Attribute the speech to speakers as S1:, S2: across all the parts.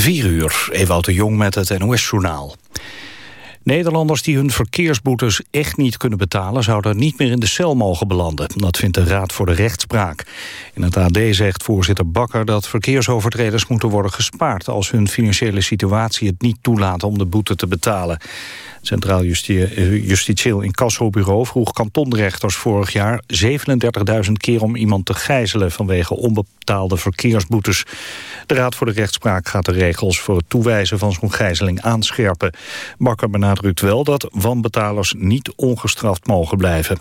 S1: 4 uur, Ewout de Jong met het NOS-journaal. Nederlanders die hun verkeersboetes echt niet kunnen betalen... zouden niet meer in de cel mogen belanden. Dat vindt de Raad voor de Rechtspraak. In het AD zegt voorzitter Bakker dat verkeersovertreders moeten worden gespaard... als hun financiële situatie het niet toelaat om de boete te betalen. Centraal eh, Justitieel Incassobureau vroeg kantonrechters vorig jaar 37.000 keer om iemand te gijzelen vanwege onbetaalde verkeersboetes. De Raad voor de Rechtspraak gaat de regels voor het toewijzen van zo'n gijzeling aanscherpen. Bakker benadrukt wel dat wanbetalers niet ongestraft mogen blijven.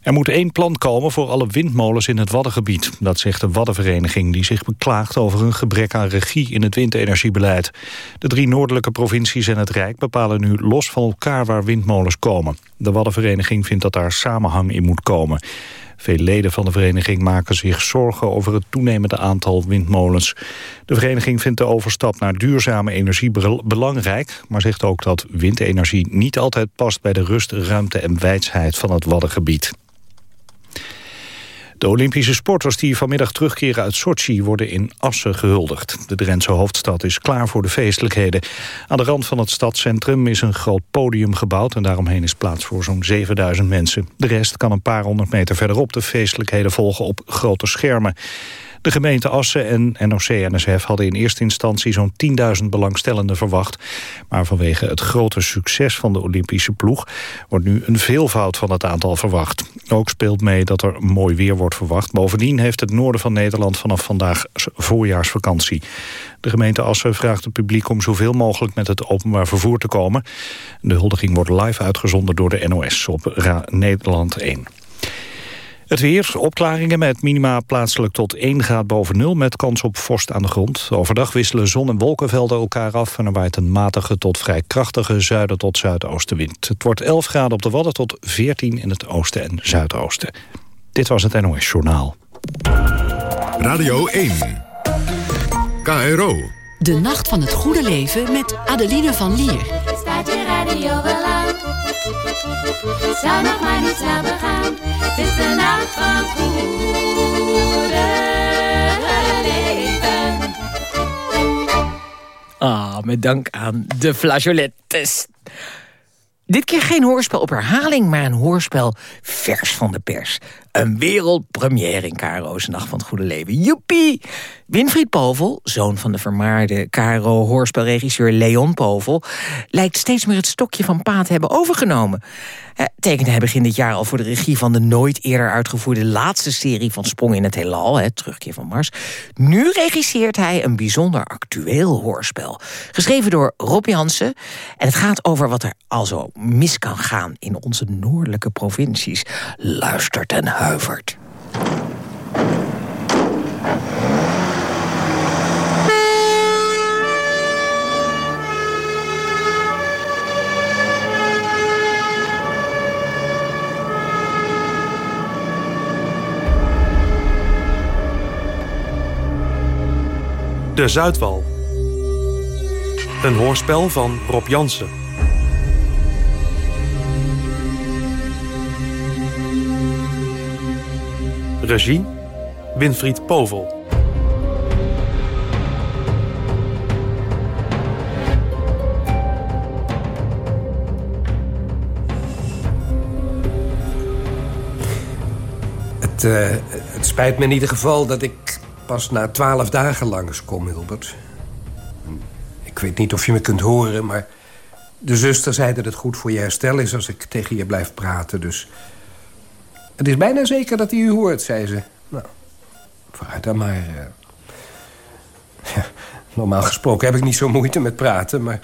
S1: Er moet één plan komen voor alle windmolens in het Waddengebied. Dat zegt de Waddenvereniging die zich beklaagt over een gebrek aan regie in het windenergiebeleid. De drie noordelijke provincies en het Rijk bepalen nu los van elkaar waar windmolens komen. De Waddenvereniging vindt dat daar samenhang in moet komen. Veel leden van de vereniging maken zich zorgen over het toenemende aantal windmolens. De vereniging vindt de overstap naar duurzame energie belangrijk... maar zegt ook dat windenergie niet altijd past bij de rust, ruimte en wijsheid van het Waddengebied. De Olympische sporters die vanmiddag terugkeren uit Sochi worden in Assen gehuldigd. De Drentse hoofdstad is klaar voor de feestelijkheden. Aan de rand van het stadscentrum is een groot podium gebouwd... en daaromheen is plaats voor zo'n 7000 mensen. De rest kan een paar honderd meter verderop de feestelijkheden volgen op grote schermen. De gemeente Assen en NOC-NSF hadden in eerste instantie zo'n 10.000 belangstellenden verwacht. Maar vanwege het grote succes van de Olympische ploeg wordt nu een veelvoud van het aantal verwacht. Ook speelt mee dat er mooi weer wordt verwacht. Bovendien heeft het noorden van Nederland vanaf vandaag voorjaarsvakantie. De gemeente Assen vraagt het publiek om zoveel mogelijk met het openbaar vervoer te komen. De huldiging wordt live uitgezonden door de NOS op Nederland 1. Het weer, opklaringen met minima plaatselijk tot 1 graad boven nul... met kans op vorst aan de grond. Overdag wisselen zon- en wolkenvelden elkaar af... en er waait een matige tot vrij krachtige zuiden tot zuidoostenwind. Het wordt 11 graden op de Wadden tot 14 in het oosten en zuidoosten. Dit was het NOS Journaal.
S2: Radio 1. KRO.
S3: De Nacht van het Goede Leven met Adeline van Lier.
S4: Staat je radio wel aan? Zou nog maar niet snel begaan. Is de van leven.
S5: Ah, met dank aan de flageolettes. Dit keer geen hoorspel op herhaling, maar een hoorspel vers van de pers. Een wereldpremière in KRO's Nacht van het Goede Leven. Joepie! Winfried Povel, zoon van de vermaarde KRO-hoorspelregisseur Leon Povel... lijkt steeds meer het stokje van Pa te hebben overgenomen. Tekende hij begin dit jaar al voor de regie van de nooit eerder uitgevoerde... laatste serie van Sprong in het Heelal, hè, Terugkeer van Mars. Nu regisseert hij een bijzonder actueel hoorspel. Geschreven door Rob Jansen. En het gaat over wat er al zo mis kan gaan in onze noordelijke provincies. Luistert en huivert.
S6: De Zuidwal. Een hoorspel van Rob Jansen. Regie Winfried Povel.
S7: Het, uh, het spijt me in ieder geval dat ik pas na twaalf dagen langskom, Hilbert. Ik weet niet of je me kunt horen, maar... de zuster zei dat het goed voor je herstel is als ik tegen je blijf praten, dus... Het is bijna zeker dat hij u hoort, zei ze. Nou, vooruit dan maar. Uh... Ja, normaal gesproken heb ik niet zo moeite met praten, maar...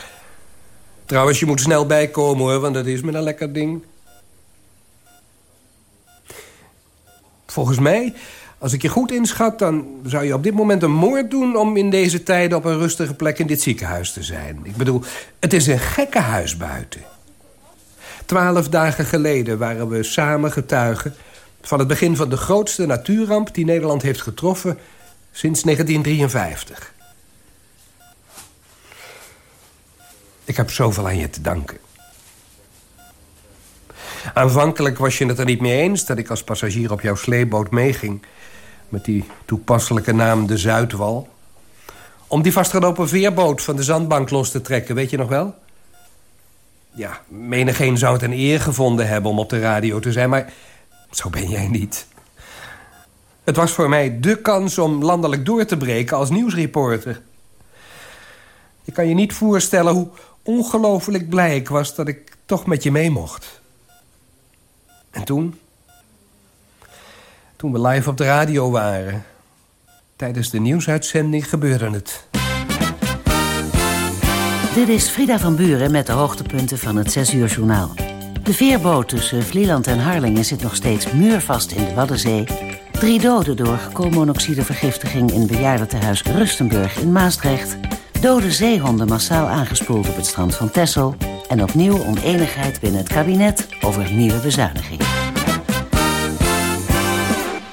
S7: Trouwens, je moet snel bijkomen, hoor, want dat is me een lekker ding. Volgens mij, als ik je goed inschat... dan zou je op dit moment een moord doen... om in deze tijden op een rustige plek in dit ziekenhuis te zijn. Ik bedoel, het is een gekke huis buiten. Twaalf dagen geleden waren we samen getuigen... van het begin van de grootste natuurramp die Nederland heeft getroffen... sinds 1953. Ik heb zoveel aan je te danken. Aanvankelijk was je het er niet mee eens... dat ik als passagier op jouw sleeboot meeging... met die toepasselijke naam de Zuidwal. Om die vastgelopen veerboot van de zandbank los te trekken, weet je nog wel? Ja, menigeen zou het een eer gevonden hebben om op de radio te zijn... maar zo ben jij niet. Het was voor mij dé kans om landelijk door te breken als nieuwsreporter. Je kan je niet voorstellen hoe ongelooflijk blij ik was... dat ik toch met je mee mocht. En toen... Toen we live op de radio waren... tijdens de nieuwsuitzending gebeurde het.
S8: Dit is Frida van Buren met de hoogtepunten van het 6 uur journaal. De veerboot tussen Vlieland en Harlingen zit nog steeds muurvast in de Waddenzee. Drie doden door koolmonoxidevergiftiging in bejaardentehuis Rustenburg in Maastrecht. Dode zeehonden massaal aangespoeld op het strand van Texel. En opnieuw oneenigheid binnen het kabinet over nieuwe bezuinigingen.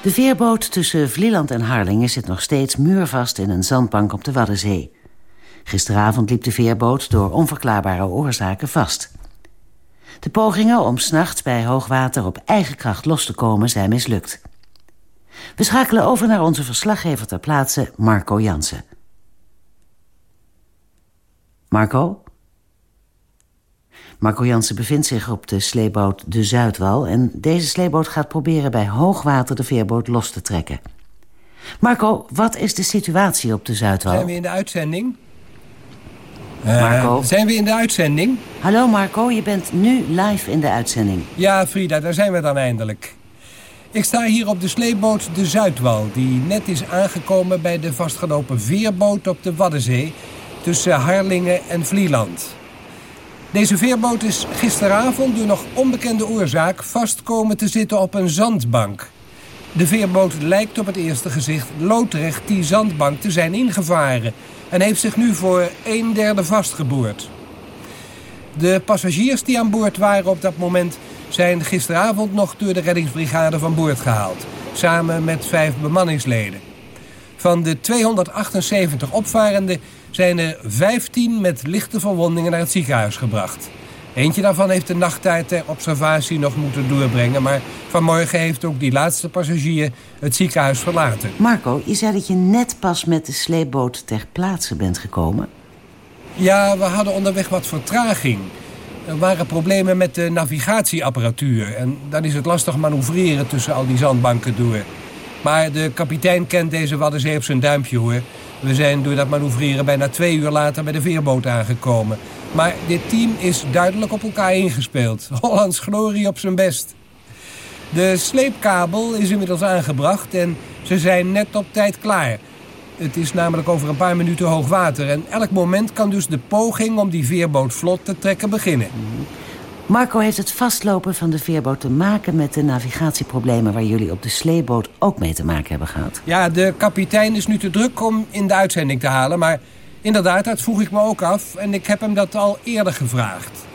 S8: De veerboot tussen Vlieland en Harlingen zit nog steeds muurvast in een zandbank op de Waddenzee. Gisteravond liep de veerboot door onverklaarbare oorzaken vast. De pogingen om s'nachts bij hoogwater op eigen kracht los te komen zijn mislukt. We schakelen over naar onze verslaggever ter plaatse, Marco Jansen. Marco? Marco Jansen bevindt zich op de sleeboot De Zuidwal... en deze sleeboot gaat proberen bij hoogwater de veerboot los te trekken. Marco, wat is de situatie op de Zuidwal?
S7: Zijn we in de uitzending?
S8: Marco?
S7: Uh, zijn we in de uitzending?
S8: Hallo Marco, je bent nu live in de uitzending.
S7: Ja, Frida, daar zijn we dan eindelijk. Ik sta hier op de sleeboot De Zuidwal... die net is aangekomen bij de vastgelopen veerboot op de Waddenzee... tussen Harlingen en Vlieland. Deze veerboot is gisteravond door nog onbekende oorzaak... vastkomen te zitten op een zandbank. De veerboot lijkt op het eerste gezicht loodrecht die zandbank te zijn ingevaren... en heeft zich nu voor een derde vastgeboord. De passagiers die aan boord waren op dat moment... zijn gisteravond nog door de reddingsbrigade van boord gehaald. Samen met vijf bemanningsleden. Van de 278 opvarenden zijn er 15 met lichte verwondingen naar het ziekenhuis gebracht. Eentje daarvan heeft de nachttijd ter observatie nog moeten doorbrengen... maar vanmorgen heeft ook die laatste passagier het ziekenhuis verlaten.
S8: Marco, je zei dat je net pas met de sleepboot ter plaatse bent gekomen.
S7: Ja, we hadden onderweg wat vertraging. Er waren problemen met de navigatieapparatuur... en dan is het lastig manoeuvreren tussen al die zandbanken door. Maar de kapitein kent deze Waddenzee op zijn duimpje, hoor. We zijn door dat manoeuvreren bijna twee uur later bij de veerboot aangekomen. Maar dit team is duidelijk op elkaar ingespeeld. Hollands glorie op zijn best. De sleepkabel is inmiddels aangebracht en ze zijn net op tijd klaar. Het is namelijk over een paar minuten hoog water... en elk moment kan dus de poging om die veerboot vlot te trekken beginnen.
S8: Marco heeft het vastlopen van de veerboot te maken met de navigatieproblemen... waar jullie op de sleeboot ook mee te maken hebben gehad.
S7: Ja, de kapitein is nu te druk om in de uitzending te halen... maar inderdaad, dat vroeg ik me ook af en ik heb hem dat al eerder gevraagd.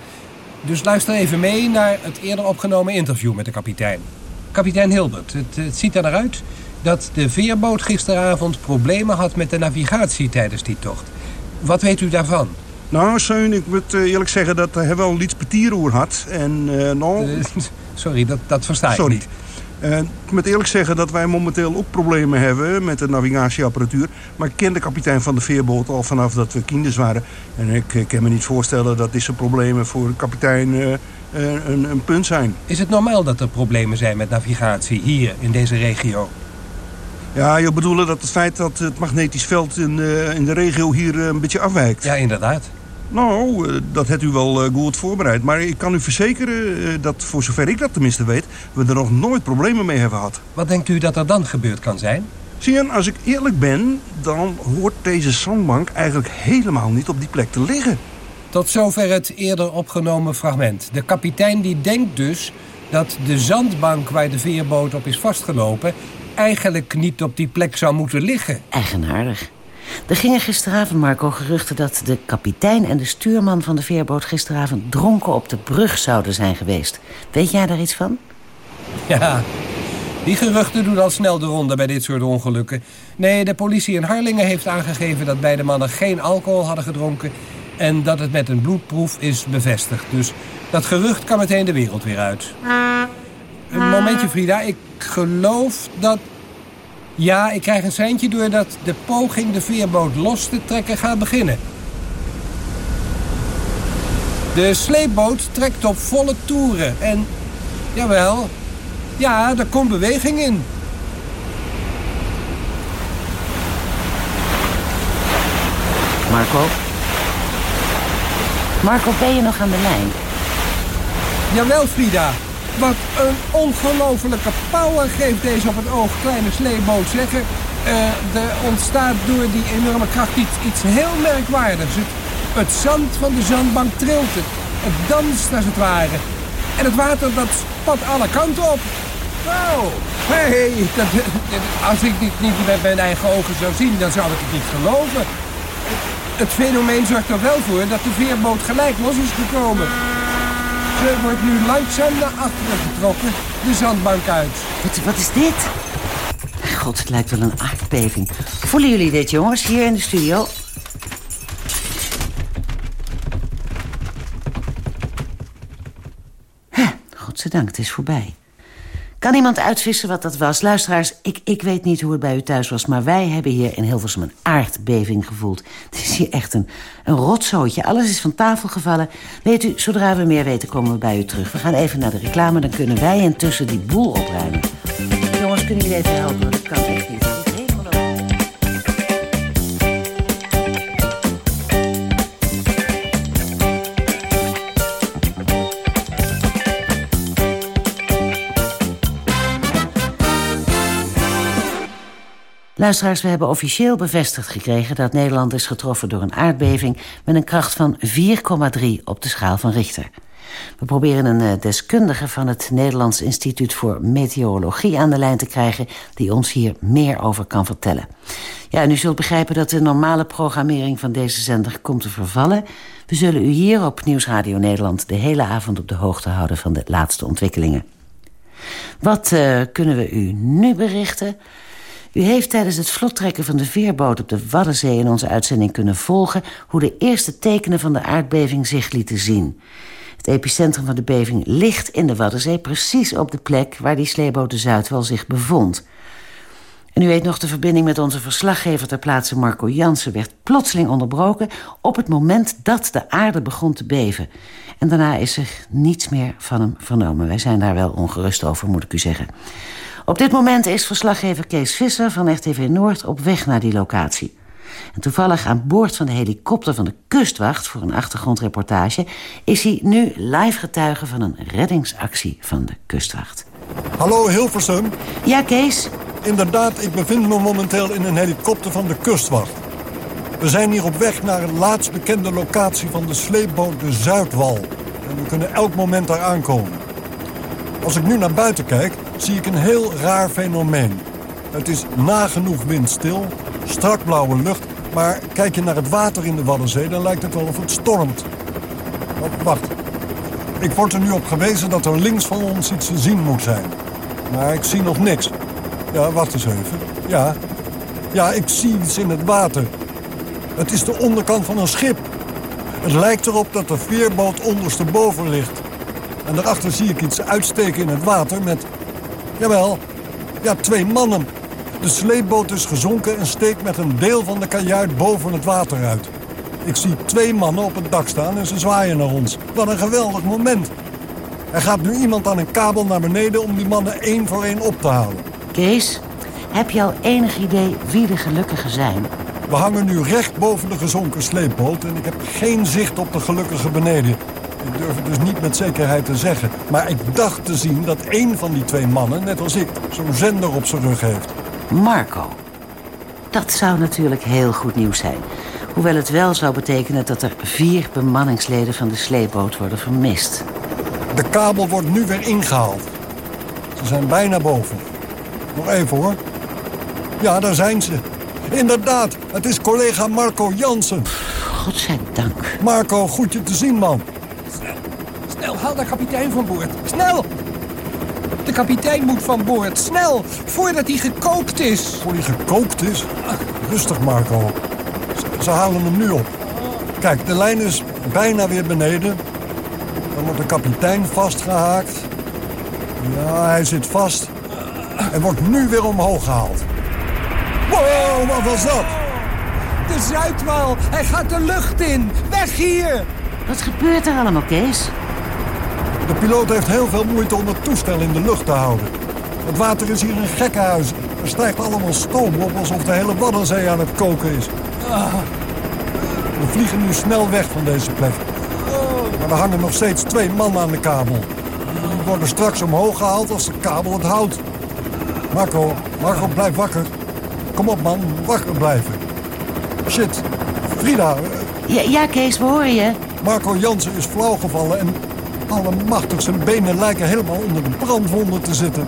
S7: Dus luister even mee naar het eerder opgenomen interview met de kapitein. Kapitein Hilbert, het, het ziet er naar uit dat de veerboot gisteravond problemen had met de navigatie tijdens die tocht. Wat weet u daarvan?
S9: Nou, Seun, ik moet eh, eerlijk zeggen dat hij wel iets petieroer had. En, uh, nou...
S7: Uh, sorry, dat, dat versta ik
S9: sorry.
S7: niet.
S9: Uh, ik moet eerlijk zeggen dat wij momenteel ook problemen hebben met de navigatieapparatuur. Maar ik ken de kapitein van de veerboot al vanaf dat we kinders waren. En ik, ik kan me niet voorstellen dat deze problemen voor de kapitein een, een punt zijn.
S7: Is het normaal dat er problemen zijn met navigatie hier in deze regio?
S9: Ja, je bedoelt dat het feit dat het magnetisch veld in, uh, in de regio hier een beetje afwijkt.
S7: Ja, inderdaad.
S9: Nou, uh, dat hebt u wel goed voorbereid. Maar ik kan u verzekeren dat, voor zover ik dat tenminste weet... we er nog nooit problemen mee hebben gehad.
S7: Wat denkt u dat er dan gebeurd kan zijn?
S9: Zie je, als ik eerlijk ben, dan hoort deze zandbank eigenlijk helemaal niet op die plek te liggen.
S7: Tot zover het eerder opgenomen fragment. De kapitein die denkt dus dat de zandbank waar de veerboot op is vastgelopen eigenlijk niet op die plek zou moeten liggen.
S8: Eigenaardig. Er gingen gisteravond, Marco, geruchten dat de kapitein en de stuurman van de veerboot gisteravond dronken op de brug zouden zijn geweest. Weet jij daar iets van?
S7: Ja, die geruchten doen al snel de ronde bij dit soort ongelukken. Nee, de politie in Harlingen heeft aangegeven dat beide mannen geen alcohol hadden gedronken... en dat het met een bloedproef is bevestigd. Dus dat gerucht kan meteen de wereld weer uit. Een momentje, Frida. Ik geloof dat... Ja, ik krijg een seintje doordat de poging de veerboot los te trekken gaat beginnen. De sleepboot trekt op volle toeren en... Jawel, ja, er komt beweging in.
S8: Marco? Marco, ben je nog aan de lijn?
S7: Jawel, Frida. Wat een ongelofelijke power geeft deze op het oog kleine sleeboot, zeggen. Uh, er ontstaat door die enorme kracht iets, iets heel merkwaardigs. Het, zand van de zandbank trilt het. Het danst als het ware. En het water dat spat alle kanten op. Oh, hey, als ik dit niet met mijn eigen ogen zou zien, dan zou ik het niet geloven. Het fenomeen zorgt er wel voor dat de veerboot gelijk los is gekomen. Ze wordt nu langzaam naar achteren getrokken, de zandbank uit.
S8: Wat, wat is dit? God, het lijkt wel een aardbeving. Voelen jullie dit, jongens, hier in de studio? Godzijdank, het is voorbij. Kan iemand uitvissen wat dat was? Luisteraars, ik, ik weet niet hoe het bij u thuis was... maar wij hebben hier in Hilversum een aardbeving gevoeld. Het is hier echt een, een rotzootje. Alles is van tafel gevallen. Weet u, zodra we meer weten, komen we bij u terug. We gaan even naar de reclame, dan kunnen wij intussen die boel opruimen. Jongens, kunnen jullie even helpen? Dat kan echt niet. Luisteraars, we hebben officieel bevestigd gekregen... dat Nederland is getroffen door een aardbeving... met een kracht van 4,3 op de schaal van Richter. We proberen een eh, deskundige van het Nederlands Instituut voor Meteorologie aan de lijn te krijgen... die ons hier meer over kan vertellen. Ja, en u zult begrijpen dat de normale programmering van deze zender komt te vervallen. We zullen u hier op Nieuwsradio Nederland de hele avond op de hoogte houden van de laatste ontwikkelingen. Wat uh, kunnen we u nu berichten? U heeft tijdens het vlottrekken van de veerboot op de Waddenzee... in onze uitzending kunnen volgen... hoe de eerste tekenen van de aardbeving zich lieten zien. Het epicentrum van de beving ligt in de Waddenzee... precies op de plek waar die sleeboot de Zuidwal zich bevond. En u weet nog, de verbinding met onze verslaggever ter plaatse Marco Jansen... werd plotseling onderbroken op het moment dat de aarde begon te beven. En daarna is er niets meer van hem vernomen. Wij zijn daar wel ongerust over, moet ik u zeggen. Op dit moment is verslaggever Kees Visser van RTV Noord op weg naar die locatie. En toevallig aan boord van de helikopter van de kustwacht... voor een achtergrondreportage... is hij nu live getuige van een reddingsactie van de kustwacht.
S10: Hallo Hilversum.
S8: Ja, Kees?
S10: Inderdaad, ik bevind me momenteel in een helikopter van de kustwacht. We zijn hier op weg naar een laatst bekende locatie van de sleepboot de Zuidwal. En we kunnen elk moment daar aankomen. Als ik nu naar buiten kijk, zie ik een heel raar fenomeen. Het is nagenoeg windstil, strak blauwe lucht... maar kijk je naar het water in de Waddenzee, dan lijkt het wel of het stormt. Oh, wacht, ik word er nu op gewezen dat er links van ons iets te zien moet zijn. Maar ik zie nog niks. Ja, wacht eens even. Ja, ja ik zie iets in het water. Het is de onderkant van een schip. Het lijkt erop dat de veerboot ondersteboven ligt. En daarachter zie ik iets uitsteken in het water met... Jawel, ja, twee mannen. De sleepboot is gezonken en steekt met een deel van de kajuit boven het water uit. Ik zie twee mannen op het dak staan en ze zwaaien naar ons. Wat een geweldig moment. Er gaat nu iemand aan een kabel naar beneden om die mannen één voor één op te halen.
S8: Kees, heb je al enig idee wie de gelukkigen zijn?
S10: We hangen nu recht boven de gezonken sleepboot... en ik heb geen zicht op de gelukkige beneden. Dus niet met zekerheid te zeggen. Maar ik dacht te zien dat één van die twee mannen, net als ik, zo'n zender op zijn rug heeft.
S8: Marco. Dat zou natuurlijk heel goed nieuws zijn. Hoewel het wel zou betekenen dat er vier bemanningsleden van de sleepboot worden vermist.
S10: De kabel wordt nu weer ingehaald. Ze zijn bijna boven. Nog even hoor. Ja, daar zijn ze. Inderdaad, het is collega Marco Jansen.
S8: Godzijdank.
S10: Marco, goed je te zien, man.
S7: Haal de kapitein van boord. Snel! De kapitein moet van boord. Snel, voordat hij gekookt is.
S10: Voor hij gekookt is? Rustig, Marco. Ze, halen hem nu op. Kijk, de lijn is bijna weer beneden. Dan wordt de kapitein vastgehaakt. Ja, hij zit vast. En wordt nu weer omhoog gehaald. Nou, wat was dat?
S7: De Zuidwal, hij gaat de lucht in. Weg hier!
S8: Wat gebeurt er allemaal, Kees?
S10: De piloot heeft heel veel moeite om het toestel in de lucht te houden. Het water is hier een gekkenhuis. Er stijgt allemaal stoom op alsof de hele Waddenzee aan het koken is. Ah. We vliegen nu snel weg van deze plek. Maar er hangen nog steeds twee mannen aan de kabel. Die worden straks omhoog gehaald als de kabel het houdt. Marco, Marco, blijf wakker. Kom op, man. Wakker blijven. Shit. Frida.
S8: Ja, ja, Kees, we horen je.
S10: Marco Jansen is flauwgevallen en allemachtig zijn benen lijken helemaal onder de brandwonden te zitten.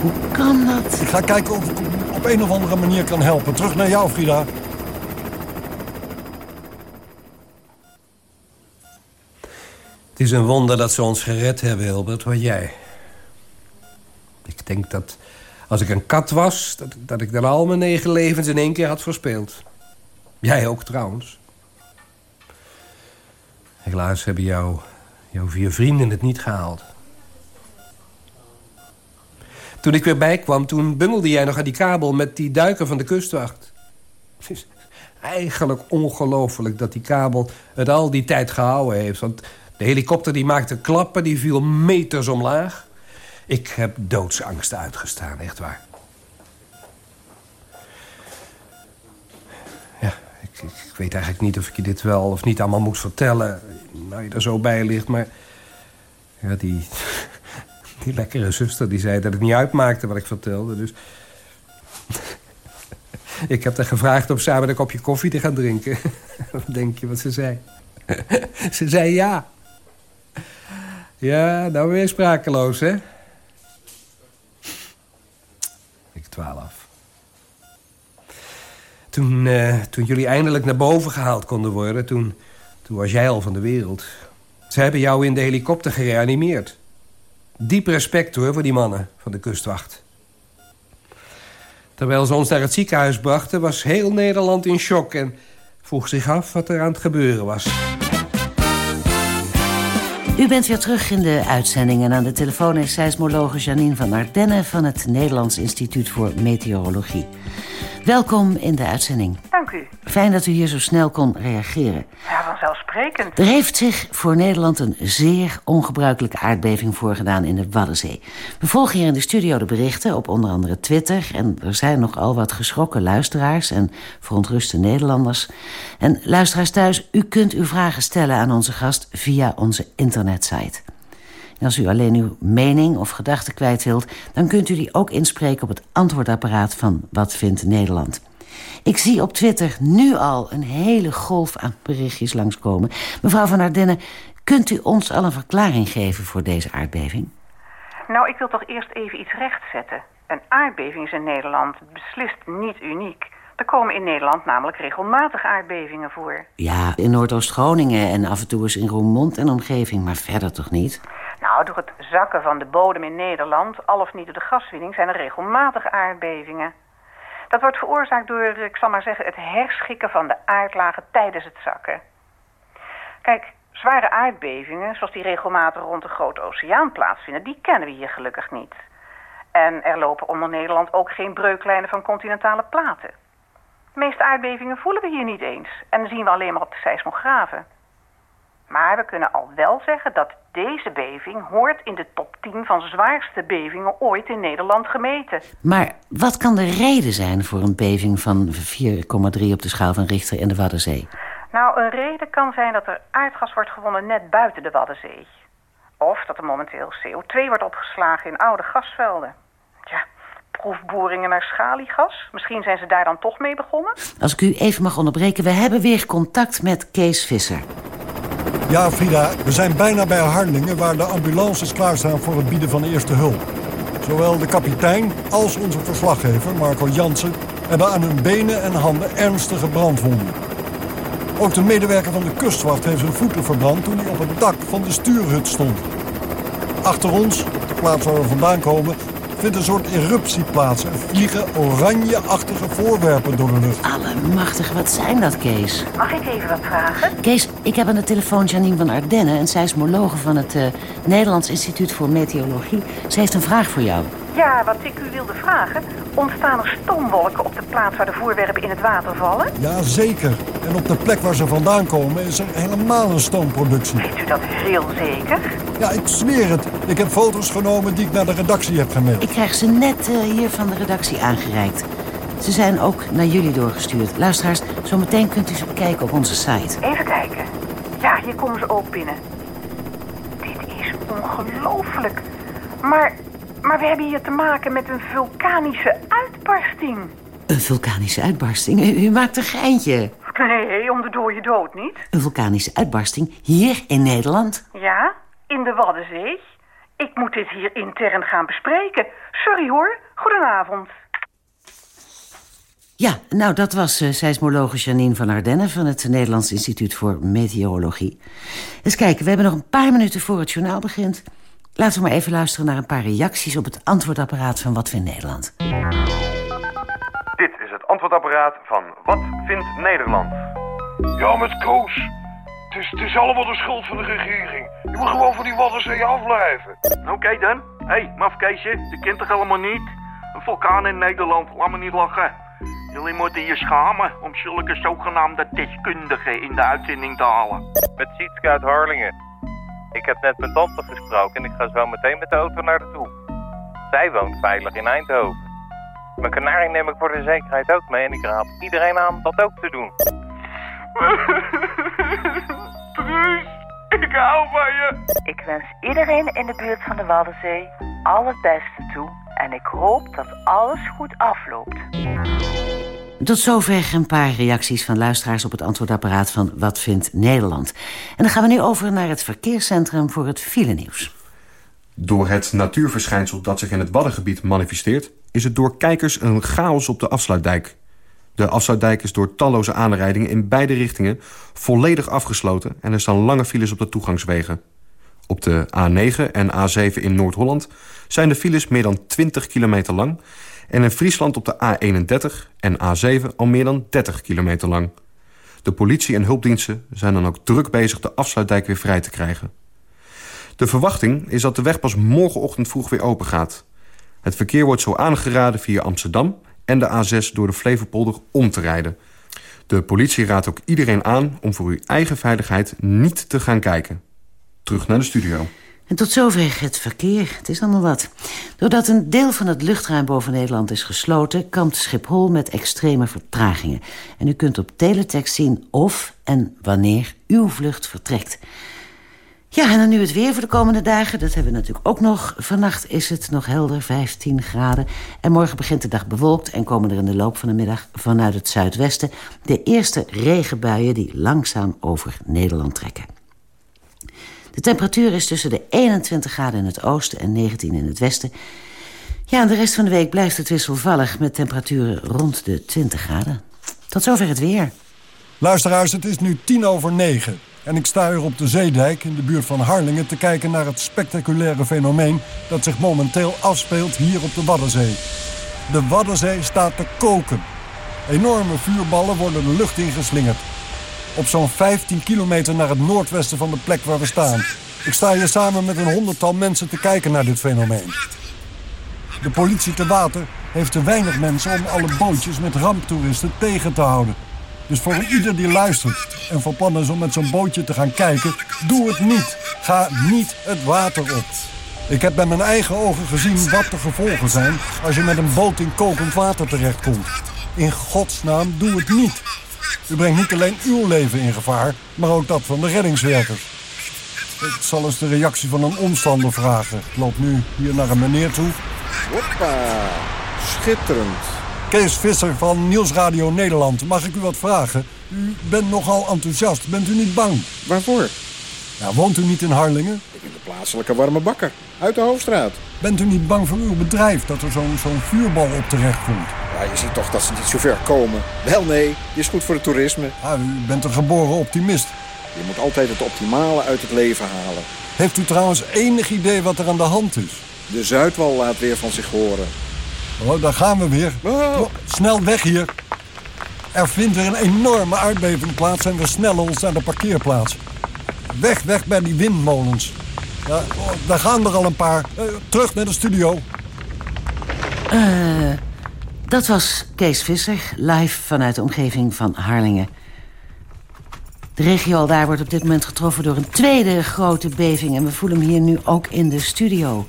S8: Hoe kan dat?
S10: Ik ga kijken of ik hem op een of andere manier kan helpen. Terug naar jou, Frida.
S7: Het is een wonder dat ze ons gered hebben, Hilbert. Wat jij? Ik denk dat als ik een kat was... dat, dat ik dan al mijn negen levens in één keer had verspeeld. Jij ook, trouwens. Helaas hebben jou, jouw vier vrienden het niet gehaald. Toen ik weer bijkwam, toen bungelde jij nog aan die kabel... met die duiker van de kustwacht. Het is eigenlijk ongelooflijk dat die kabel het al die tijd gehouden heeft. Want de helikopter die maakte klappen, die viel meters omlaag. Ik heb doodsangst uitgestaan, echt waar. Ja, ik, ik weet eigenlijk niet of ik je dit wel of niet allemaal moet vertellen. Nou je er zo bij ligt, maar... Ja, die, die lekkere zuster die zei dat het niet uitmaakte wat ik vertelde, dus... Ik heb haar gevraagd om samen een kopje koffie te gaan drinken. Wat denk je wat ze zei? Ze zei ja. Ja, nou weer sprakeloos, hè? Ik dwaal af. Toen, eh, toen jullie eindelijk naar boven gehaald konden worden... Toen, toen was jij al van de wereld. Ze hebben jou in de helikopter gereanimeerd. Diep respect, hoor, voor die mannen van de kustwacht. Terwijl ze ons naar het ziekenhuis brachten... was heel Nederland in shock en vroeg zich af wat er aan het gebeuren was.
S8: U bent weer terug in de uitzending en aan de telefoon is seismologe Janine van Ardenne... van het Nederlands Instituut voor Meteorologie. Welkom in de uitzending.
S11: Dank u.
S8: Fijn dat u hier zo snel kon reageren.
S11: Ja, vanzelfsprekend.
S8: Er heeft zich voor Nederland een zeer ongebruikelijke aardbeving voorgedaan in de Waddenzee. We volgen hier in de studio de berichten op onder andere Twitter... en er zijn nogal wat geschrokken luisteraars en verontruste Nederlanders. En luisteraars thuis, u kunt uw vragen stellen aan onze gast via onze internetsite. En als u alleen uw mening of gedachten kwijt wilt... dan kunt u die ook inspreken op het antwoordapparaat van Wat vindt Nederland. Ik zie op Twitter nu al een hele golf aan berichtjes langskomen. Mevrouw van Ardenne, kunt u ons al een verklaring geven voor deze aardbeving?
S11: Nou, ik wil toch eerst even iets rechtzetten. Een aardbeving is in Nederland beslist niet uniek. Er komen in Nederland namelijk regelmatig aardbevingen voor.
S8: Ja, in Noordoost-Groningen en af en toe eens in Roermond en omgeving, maar verder toch niet?
S11: Nou, door het zakken van de bodem in Nederland, al of niet door de gaswinning, zijn er regelmatig aardbevingen. Dat wordt veroorzaakt door, ik zal maar zeggen, het herschikken van de aardlagen tijdens het zakken. Kijk, zware aardbevingen, zoals die regelmatig rond de Grote Oceaan plaatsvinden, die kennen we hier gelukkig niet. En er lopen onder Nederland ook geen breuklijnen van continentale platen. De meeste aardbevingen voelen we hier niet eens en zien we alleen maar op de seismografen. Maar we kunnen al wel zeggen dat deze beving hoort in de top 10 van zwaarste bevingen ooit in Nederland gemeten.
S8: Maar wat kan de reden zijn voor een beving van 4,3 op de schaal van Richter in de Waddenzee?
S11: Nou, een reden kan zijn dat er aardgas wordt gewonnen net buiten de Waddenzee. Of dat er momenteel CO2 wordt opgeslagen in oude gasvelden. Ja, proefboringen naar schaliegas. Misschien zijn ze daar dan toch mee begonnen?
S8: Als ik u even mag onderbreken, we hebben weer contact met Kees Visser.
S10: Ja, Frida, we zijn bijna bij Harlingen... waar de ambulances klaarstaan voor het bieden van eerste hulp. Zowel de kapitein als onze verslaggever, Marco Jansen... hebben aan hun benen en handen ernstige brandwonden. Ook de medewerker van de kustwacht heeft zijn voeten verbrand... toen hij op het dak van de stuurhut stond. Achter ons, op de plaats waar we vandaan komen... vindt een soort eruptie plaats. Er vliegen oranje-achtige voorwerpen door de lucht.
S8: Allemachtig, wat zijn dat, Kees?
S11: Mag ik even wat vragen?
S8: Kees, ik heb aan de telefoon Janine van Ardenne... een seismologe van het uh, Nederlands Instituut voor Meteorologie. Ze heeft een vraag voor jou.
S11: Ja, wat ik u wilde vragen. Ontstaan er stoomwolken op de plaats waar de voorwerpen in het water vallen?
S10: Ja, zeker. En op de plek waar ze vandaan komen is er helemaal een stoomproductie.
S11: Weet u dat heel zeker?
S10: Ja, ik zweer het. Ik heb foto's genomen die ik naar de redactie heb gemaild.
S8: Ik krijg ze net eh, hier van de redactie aangereikt. Ze zijn ook naar jullie doorgestuurd. Luisteraars, zometeen kunt u ze bekijken op onze site.
S11: Even kijken. Ja, hier komen ze ook binnen. Dit is ongelooflijk. Maar, maar we hebben hier te maken met een vulkanische uitbarsting.
S8: Een vulkanische uitbarsting? U, u maakt een geintje.
S11: Nee, om de dode dood niet.
S8: Een vulkanische uitbarsting hier in Nederland?
S11: Ja, in de Waddenzee. Ik moet dit hier intern gaan bespreken. Sorry hoor, goedenavond.
S8: Ja, nou, dat was uh, seismologe Janine van Ardenne... van het Nederlands Instituut voor Meteorologie. Eens kijken, we hebben nog een paar minuten voor het journaal begint. Laten we maar even luisteren naar een paar reacties... op het antwoordapparaat van Wat Vindt Nederland.
S12: Dit is het antwoordapparaat van Wat Vindt Nederland?
S13: Ja, met Koos. Het is, het is allemaal de schuld van de regering. Je moet gewoon van die Waddenzee afblijven.
S12: Oké dan. Hé, hey, mafkeesje, je kent toch helemaal niet? Een vulkaan in Nederland, laat me niet lachen. Jullie moeten je schamen om zulke zogenaamde deskundigen in de uitzending te halen.
S14: Met Sietske uit Harlingen. Ik heb net mijn tante gesproken en ik ga zo meteen met de auto naar de toe. Zij woont veilig in Eindhoven. Mijn kanarie neem ik voor de zekerheid ook mee en ik raad iedereen aan dat ook te doen.
S13: Truus, ik hou van je.
S15: Ik wens iedereen in de buurt van de Waddenzee al het beste toe. En ik hoop dat alles goed afloopt.
S8: Tot zover een paar reacties van luisteraars op het antwoordapparaat van Wat vindt Nederland. En dan gaan we nu over naar het verkeerscentrum voor het filenieuws.
S16: Door het natuurverschijnsel dat zich in het Waddengebied manifesteert... is het door kijkers een chaos op de afsluitdijk. De afsluitdijk is door talloze aanrijdingen in beide richtingen volledig afgesloten... en er staan lange files op de toegangswegen. Op de A9 en A7 in Noord-Holland zijn de files meer dan 20 kilometer lang... en in Friesland op de A31 en A7 al meer dan 30 kilometer lang. De politie en hulpdiensten zijn dan ook druk bezig de afsluitdijk weer vrij te krijgen. De verwachting is dat de weg pas morgenochtend vroeg weer open gaat. Het verkeer wordt zo aangeraden via Amsterdam en de A6 door de Flevopolder om te rijden. De politie raadt ook iedereen aan om voor uw eigen veiligheid niet te gaan kijken. Terug naar de studio.
S8: En tot zover het verkeer. Het is allemaal wat. Doordat een deel van het luchtruim boven Nederland is gesloten... kampt Schiphol met extreme vertragingen. En u kunt op teletext zien of en wanneer uw vlucht vertrekt. Ja, en dan nu het weer voor de komende dagen. Dat hebben we natuurlijk ook nog. Vannacht is het nog helder, 15 graden. En morgen begint de dag bewolkt... en komen er in de loop van de middag vanuit het zuidwesten... de eerste regenbuien die langzaam over Nederland trekken. De temperatuur is tussen de 21 graden in het oosten en 19 in het westen. Ja, de rest van de week blijft het wisselvallig... met temperaturen rond de 20 graden. Tot zover het weer.
S10: Luisteraars, het is nu tien over negen. En ik sta hier op de Zeedijk in de buurt van Harlingen... te kijken naar het spectaculaire fenomeen... dat zich momenteel afspeelt hier op de Waddenzee. De Waddenzee staat te koken. Enorme vuurballen worden de lucht ingeslingerd. Op zo'n 15 kilometer naar het noordwesten van de plek waar we staan. Ik sta hier samen met een honderdtal mensen te kijken naar dit fenomeen. De politie te water heeft te weinig mensen om alle bootjes met ramptoeristen tegen te houden. Dus voor ieder die luistert en van plan is om met zo'n bootje te gaan kijken... doe het niet. Ga niet het water op. Ik heb met mijn eigen ogen gezien wat de gevolgen zijn... als je met een boot in kokend water terechtkomt. In godsnaam, doe het niet. U brengt niet alleen uw leven in gevaar, maar ook dat van de reddingswerkers. Ik zal eens de reactie van een omstander vragen. Ik loop nu hier naar een meneer toe.
S17: Hoppa, schitterend.
S10: Kees Visser van Nieuwsradio Nederland. Mag ik u wat vragen? U bent nogal enthousiast. Bent u niet bang?
S17: Waarvoor?
S10: Woont u niet in Harlingen?
S17: Ik ben de plaatselijke warme bakker. Uit de Hoofdstraat.
S10: Bent u niet bang voor uw bedrijf dat er zo'n zo'n vuurbal op terecht komt?
S17: Ja, je ziet toch dat ze niet zo ver komen. Wel nee, die is goed voor het toerisme.
S10: Ah, u bent een geboren optimist.
S17: Je moet altijd het optimale uit het leven halen.
S10: Heeft u trouwens enig idee wat er aan de hand is?
S17: De Zuidwal laat weer van zich horen.
S10: Oh, daar gaan we weer. Oh, snel weg hier. Er vindt weer een enorme aardbeving plaats en we snellen ons naar de parkeerplaats. Weg, weg bij die windmolens. Ja, daar gaan er al een paar. Uh, terug naar de studio.
S8: Uh, Dat was Kees Visser, live vanuit de omgeving van Harlingen. De regio al daar wordt op dit moment getroffen door een tweede grote beving... en we voelen hem hier nu ook in de studio.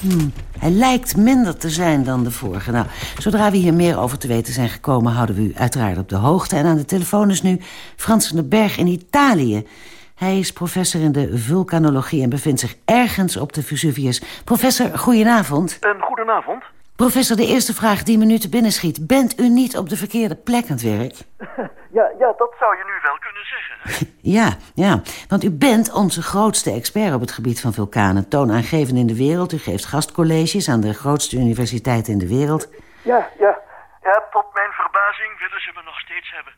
S8: Hmm, hij lijkt minder te zijn dan de vorige. Nou, zodra we hier meer over te weten zijn gekomen... houden we u uiteraard op de hoogte. En aan de telefoon is nu Frans van den Berg in Italië. Hij is professor in de vulkanologie en bevindt zich ergens op de Vesuvius. Professor, goedenavond.
S18: Een goedenavond.
S8: Professor, de eerste vraag die me nu te binnen schiet. Bent u niet op de verkeerde plek aan het werk?
S18: Ja, ja, dat zou je nu wel kunnen zeggen.
S8: Ja, ja. Want u bent onze grootste expert op het gebied van vulkanen. Toonaangevend in de wereld. U geeft gastcolleges aan de grootste universiteiten in de wereld.
S18: Ja, ja. Ja, tot mijn verbazing willen ze me nog steeds hebben.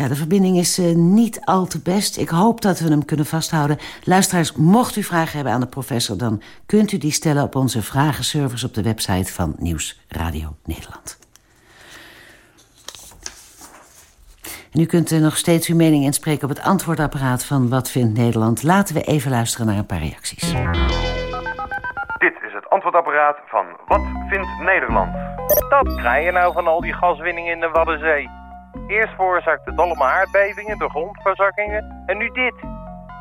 S8: Ja, de verbinding is eh, niet al te best. Ik hoop dat we hem kunnen vasthouden. Luisteraars, mocht u vragen hebben aan de professor... dan kunt u die stellen op onze vragenservice op de website van Nieuws Radio Nederland. En u kunt uh, nog steeds uw mening inspreken op het antwoordapparaat van Wat vindt Nederland. Laten we even luisteren naar een paar reacties.
S19: Dit is het antwoordapparaat van Wat vindt Nederland?
S14: Dat krijg je nou van al die gaswinning in de Waddenzee. Eerst veroorzaakte het allemaal aardbevingen door grondverzakkingen. En nu dit.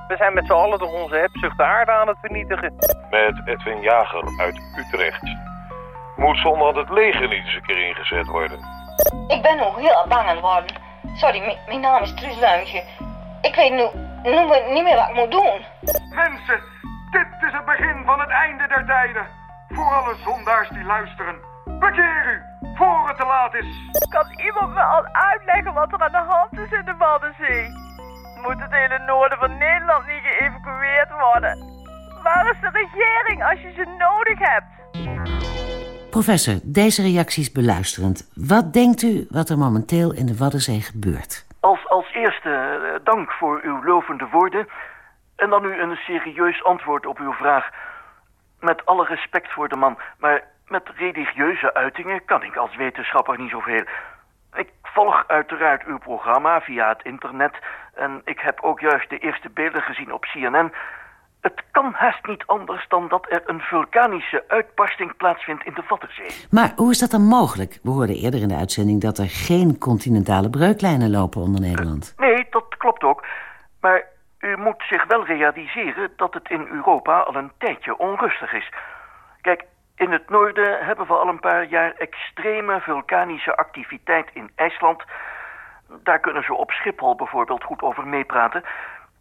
S14: We zijn met z'n allen door onze hebzucht de aarde aan het vernietigen.
S13: Met Edwin Jager uit Utrecht. Moet zonder het leger niet eens een keer ingezet worden?
S20: Ik ben nog heel bang aan het worden. Sorry, mi- mijn naam is Truus Luimtje. Ik weet nu, nu niet meer wat ik moet doen.
S12: Mensen, dit is het begin van het einde der tijden. Voor alle zondaars die luisteren. Bekeer u, voor het te laat is.
S21: Kan iemand me al uitleggen wat er aan de hand is in de Waddenzee? Moet het hele noorden van Nederland niet geëvacueerd worden? Waar is de regering als je ze nodig hebt?
S8: Professor, deze reacties beluisterend. Wat denkt u wat er momenteel in de Waddenzee gebeurt?
S18: Als, als eerste, eh, dank voor uw lovende woorden. En dan nu een serieus antwoord op uw vraag. Met alle respect voor de man, maar met religieuze uitingen kan ik als wetenschapper niet zoveel. Ik volg uiteraard uw programma via het internet en ik heb ook juist de eerste beelden gezien op CNN. Het kan haast niet anders dan dat er een vulkanische uitbarsting plaatsvindt in de Waddenzee.
S8: Maar hoe is dat dan mogelijk? We hoorden eerder in de uitzending dat er geen continentale breuklijnen lopen onder Nederland.
S18: Nee, dat klopt ook. Maar u moet zich wel realiseren dat het in Europa al een tijdje onrustig is. Kijk, in het noorden hebben we al een paar jaar extreme vulkanische activiteit in IJsland. Daar kunnen ze op Schiphol bijvoorbeeld goed over meepraten.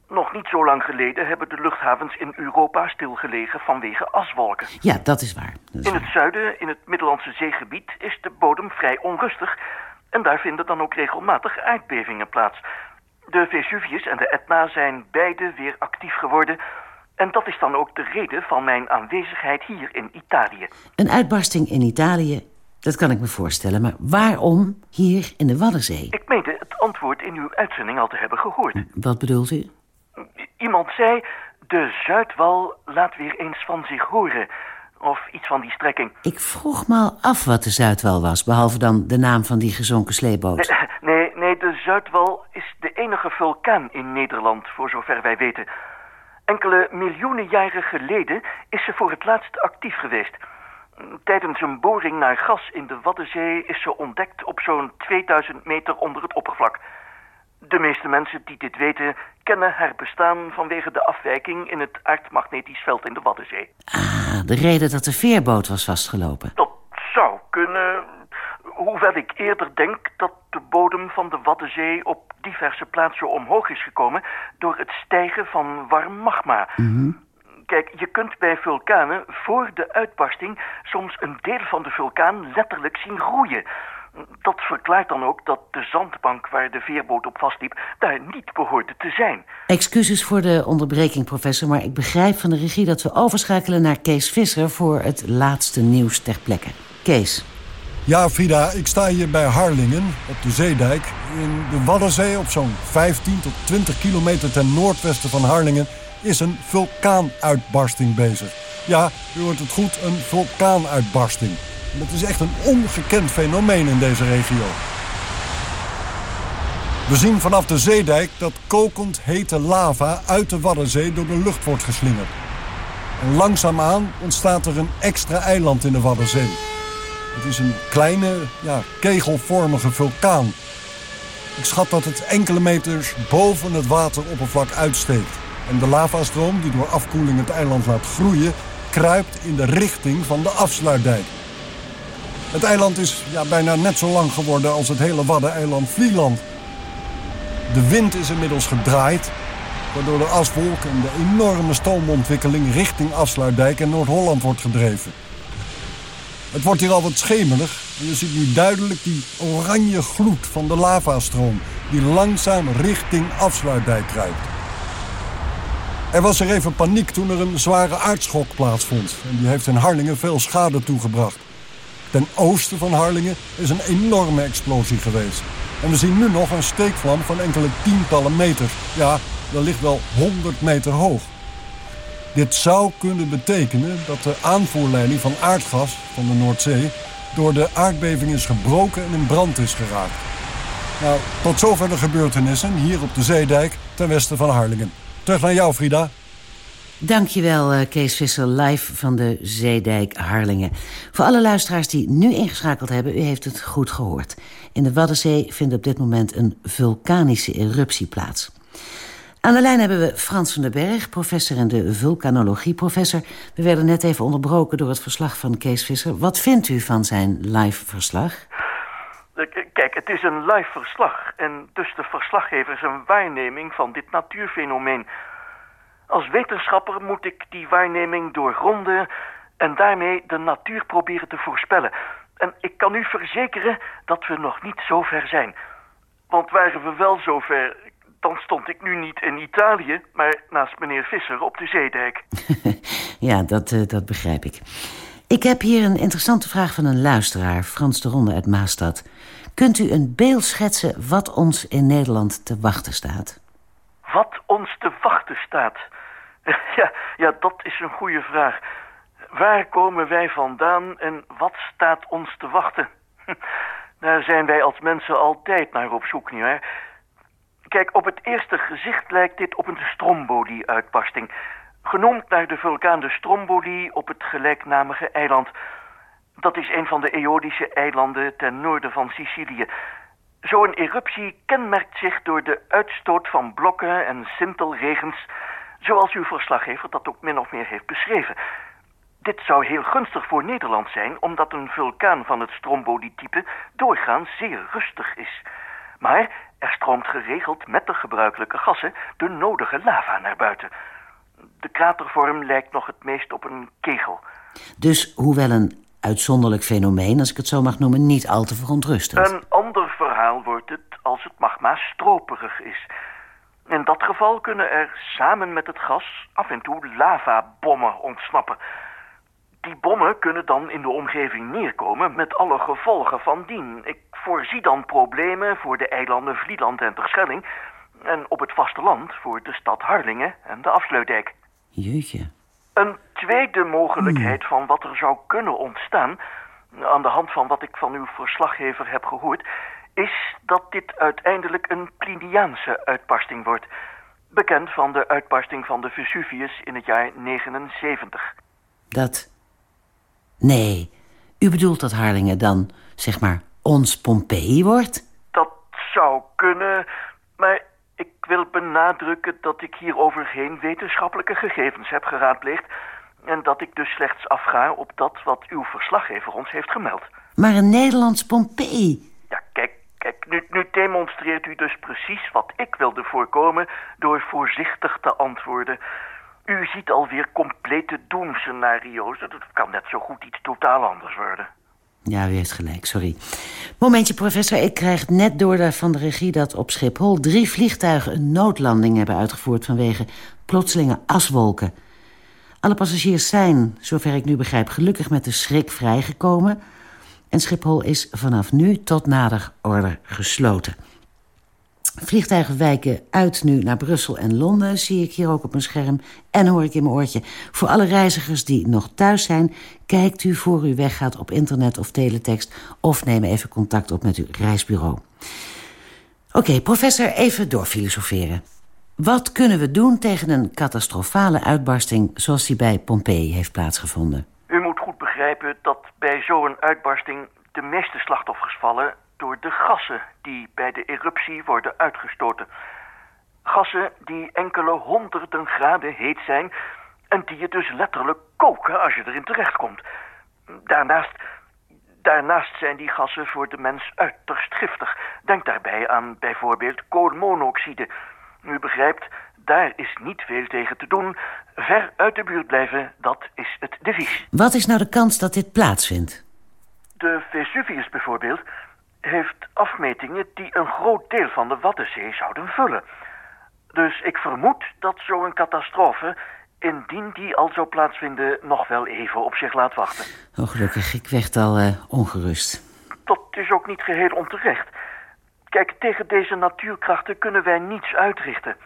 S18: Nog niet zo lang geleden hebben de luchthavens in Europa stilgelegen vanwege aswolken.
S8: Ja, dat is waar. Dat is
S18: In het zuiden, in het Middellandse zeegebied, is de bodem vrij onrustig. En daar vinden dan ook regelmatig aardbevingen plaats. De Vesuvius en de Etna zijn beide weer actief geworden. En dat is dan ook de reden van mijn aanwezigheid hier in Italië.
S8: Een uitbarsting in Italië, dat kan ik me voorstellen. Maar waarom hier in de Waddenzee?
S18: Ik meende het antwoord in uw uitzending al te hebben gehoord.
S8: Wat bedoelt u?
S18: Iemand zei, de Zuidwal laat weer eens van zich horen. Of iets van die strekking.
S8: Ik vroeg me al af wat de Zuidwal was, behalve dan de naam van die gezonken sleeboot.
S18: Nee, nee, nee, de Zuidwal is de enige vulkaan in Nederland, voor zover wij weten. Enkele miljoenen jaren geleden is ze voor het laatst actief geweest. Tijdens een boring naar gas in de Waddenzee is ze ontdekt op zo'n 2000 meter onder het oppervlak. De meeste mensen die dit weten kennen haar bestaan vanwege de afwijking in het aardmagnetisch veld in de Waddenzee.
S8: Ah, de reden dat de veerboot was vastgelopen.
S18: Dat zou kunnen, hoewel ik eerder denk dat de bodem van de Waddenzee op diverse plaatsen omhoog is gekomen door het stijgen van warm magma. Kijk, je kunt bij vulkanen voor de uitbarsting soms een deel van de vulkaan letterlijk zien groeien. Dat verklaart dan ook dat de zandbank waar de veerboot op vastliep daar niet behoorde te zijn.
S8: Excuses voor de onderbreking, professor, maar ik begrijp van de regie dat we overschakelen naar Kees Visser voor het laatste nieuws ter plekke. Kees.
S10: Ja, Frida, ik sta hier bij Harlingen op de Zeedijk. In de Waddenzee, op zo'n 15 tot 20 kilometer ten noordwesten van Harlingen... is een vulkaanuitbarsting bezig. Ja, u hoort het goed, een vulkaanuitbarsting. Het is echt een ongekend fenomeen in deze regio. We zien vanaf de zeedijk dat kokend hete lava uit de Waddenzee door de lucht wordt geslingerd. En langzaamaan ontstaat er een extra eiland in de Waddenzee. Het is een kleine, ja, kegelvormige vulkaan. Ik schat dat het enkele meters boven het wateroppervlak uitsteekt. En de lavastroom die door afkoeling het eiland laat groeien... kruipt in de richting van de afsluitdijk. Het eiland is ja, bijna net zo lang geworden als het hele Waddeneiland Vlieland. De wind is inmiddels gedraaid... waardoor de aswolk en de enorme stoomontwikkeling... richting Afsluitdijk en Noord-Holland wordt gedreven. Het wordt hier al wat schemerig en je ziet nu duidelijk die oranje gloed van de lavastroom... die langzaam richting Afsluitdijk kruipt. Er was er even paniek toen er een zware aardschok plaatsvond. En die heeft in Harlingen veel schade toegebracht. Ten oosten van Harlingen is een enorme explosie geweest. En we zien nu nog een steekvlam van enkele tientallen meters. Ja, ligt wel 100 meter hoog. Dit zou kunnen betekenen dat de aanvoerleiding van aardgas van de Noordzee... door de aardbeving is gebroken en in brand is geraakt. Nou, tot zover de gebeurtenissen hier op de Zeedijk ten westen van Harlingen. Terug naar jou, Frida.
S8: Dankjewel, uh, Kees Visser, live van de Zeedijk Harlingen. Voor alle luisteraars die nu ingeschakeld hebben, u heeft het goed gehoord. In de Waddenzee vindt op dit moment een vulkanische eruptie plaats. Aan de lijn hebben we Frans van den Berg, professor in de vulkanologie. Professor, we werden net even onderbroken door het verslag van Kees Visser. Wat vindt u van zijn live verslag?
S18: Kijk, het is een live verslag en dus de verslaggever is een waarneming van dit natuurfenomeen. Als wetenschapper moet ik die waarneming doorgronden en daarmee de natuur proberen te voorspellen. En ik kan u verzekeren dat we nog niet zo ver zijn. Want waren we wel zo ver, dan stond ik nu niet in Italië, maar naast meneer Visser op de zeedijk.
S8: ja, dat, uh, dat begrijp ik. Ik heb hier een interessante vraag van een luisteraar, Frans de Ronde uit Maastad. Kunt u een beeld schetsen wat ons in Nederland te wachten staat?
S18: Wat ons te wachten staat? Ja, ja, dat is een goede vraag. Waar komen wij vandaan en wat staat ons te wachten? Daar zijn wij als mensen altijd naar op zoek, nietwaar? Kijk, op het eerste gezicht lijkt dit op een Stromboli-uitbarsting. Genoemd naar de vulkaan de Stromboli op het gelijknamige eiland. Dat is een van de Eolische eilanden ten noorden van Sicilië. Zo'n eruptie kenmerkt zich door de uitstoot van blokken en sintelregens... zoals uw verslaggever dat ook min of meer heeft beschreven. Dit zou heel gunstig voor Nederland zijn... omdat een vulkaan van het Stromboli-type doorgaans zeer rustig is... Maar er stroomt geregeld met de gebruikelijke gassen de nodige lava naar buiten. De kratervorm lijkt nog het meest op een kegel.
S8: Dus hoewel een uitzonderlijk fenomeen, als ik het zo mag noemen, niet al te verontrustend.
S18: Een ander verhaal wordt het als het magma stroperig is. In dat geval kunnen er samen met het gas af en toe lavabommen ontsnappen. Die bommen kunnen dan in de omgeving neerkomen met alle gevolgen van dien. Ik voorzie dan problemen voor de eilanden Vlieland en Terschelling... en op het vasteland voor de stad Harlingen en de afsluitdijk.
S8: Jeetje.
S18: Een tweede mogelijkheid van wat er zou kunnen ontstaan... aan de hand van wat ik van uw verslaggever heb gehoord... is dat dit uiteindelijk een Pliniaanse uitbarsting wordt... bekend van de uitbarsting van de Vesuvius in het jaar 79.
S8: Dat Nee, u bedoelt dat Harlingen dan, zeg maar, ons Pompeii wordt?
S18: Dat zou kunnen, maar ik wil benadrukken dat ik hierover geen wetenschappelijke gegevens heb geraadpleegd... en dat ik dus slechts afga op dat wat uw verslaggever ons heeft gemeld.
S8: Maar een Nederlands Pompeii?
S18: Ja, kijk, kijk nu, nu demonstreert u dus precies wat ik wilde voorkomen... door voorzichtig te antwoorden... U ziet alweer complete doemscenario's. Dat kan net zo goed iets totaal anders worden.
S8: Ja, u heeft gelijk, sorry. Momentje, professor. Ik krijg net door van de regie dat op Schiphol... drie vliegtuigen een noodlanding hebben uitgevoerd... vanwege plotselinge aswolken. Alle passagiers zijn, zover ik nu begrijp... gelukkig met de schrik vrijgekomen. En Schiphol is vanaf nu tot nader order gesloten. Vliegtuigen wijken uit nu naar Brussel en Londen, zie ik hier ook op mijn scherm. En hoor ik in mijn oortje. Voor alle reizigers die nog thuis zijn, kijkt u voor u weggaat op internet of teletext... of neem even contact op met uw reisbureau. Oké, professor, even doorfilosoferen. Wat kunnen we doen tegen een catastrofale uitbarsting... zoals die bij Pompeii heeft plaatsgevonden?
S18: U moet goed begrijpen begrijpen dat bij zo'n uitbarsting de meeste slachtoffers vallen door de gassen die bij de eruptie worden uitgestoten. Gassen die enkele honderden graden heet zijn en die je dus letterlijk koken als je erin terechtkomt. Daarnaast, daarnaast zijn die gassen voor de mens uiterst giftig. Denk daarbij aan bijvoorbeeld koolmonoxide. U begrijpt, daar is niet veel tegen te doen. Ver uit de buurt blijven, dat is het devies.
S8: Wat is nou de kans dat dit plaatsvindt?
S18: De Vesuvius bijvoorbeeld heeft afmetingen die een groot deel van de Waddenzee zouden vullen. Dus ik vermoed dat zo'n catastrofe, indien die al zou plaatsvinden, nog wel even op zich laat wachten.
S8: Oh, gelukkig. Ik werd al eh, ongerust.
S18: Dat is ook niet geheel onterecht. Kijk, tegen deze natuurkrachten kunnen wij niets uitrichten.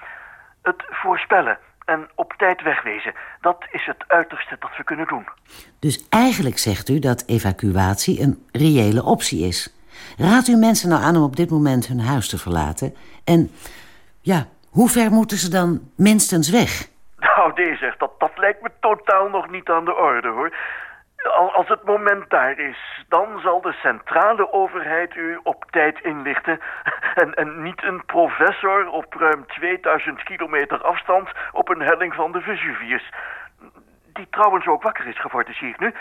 S18: Het voorspellen en op tijd wegwezen, dat is het uiterste dat we kunnen doen.
S8: Dus eigenlijk zegt u dat evacuatie een reële optie is. Raadt u mensen nou aan om op dit moment hun huis te verlaten? En ja, hoe ver moeten ze dan minstens weg?
S18: Nou, deze, dat, dat lijkt me totaal nog niet aan de orde, hoor. Al, als het moment daar is, dan zal de centrale overheid u op tijd inlichten. En, en niet een professor op ruim 2000 kilometer afstand op een helling van de Vesuvius. Die trouwens ook wakker is geworden, zie ik nu.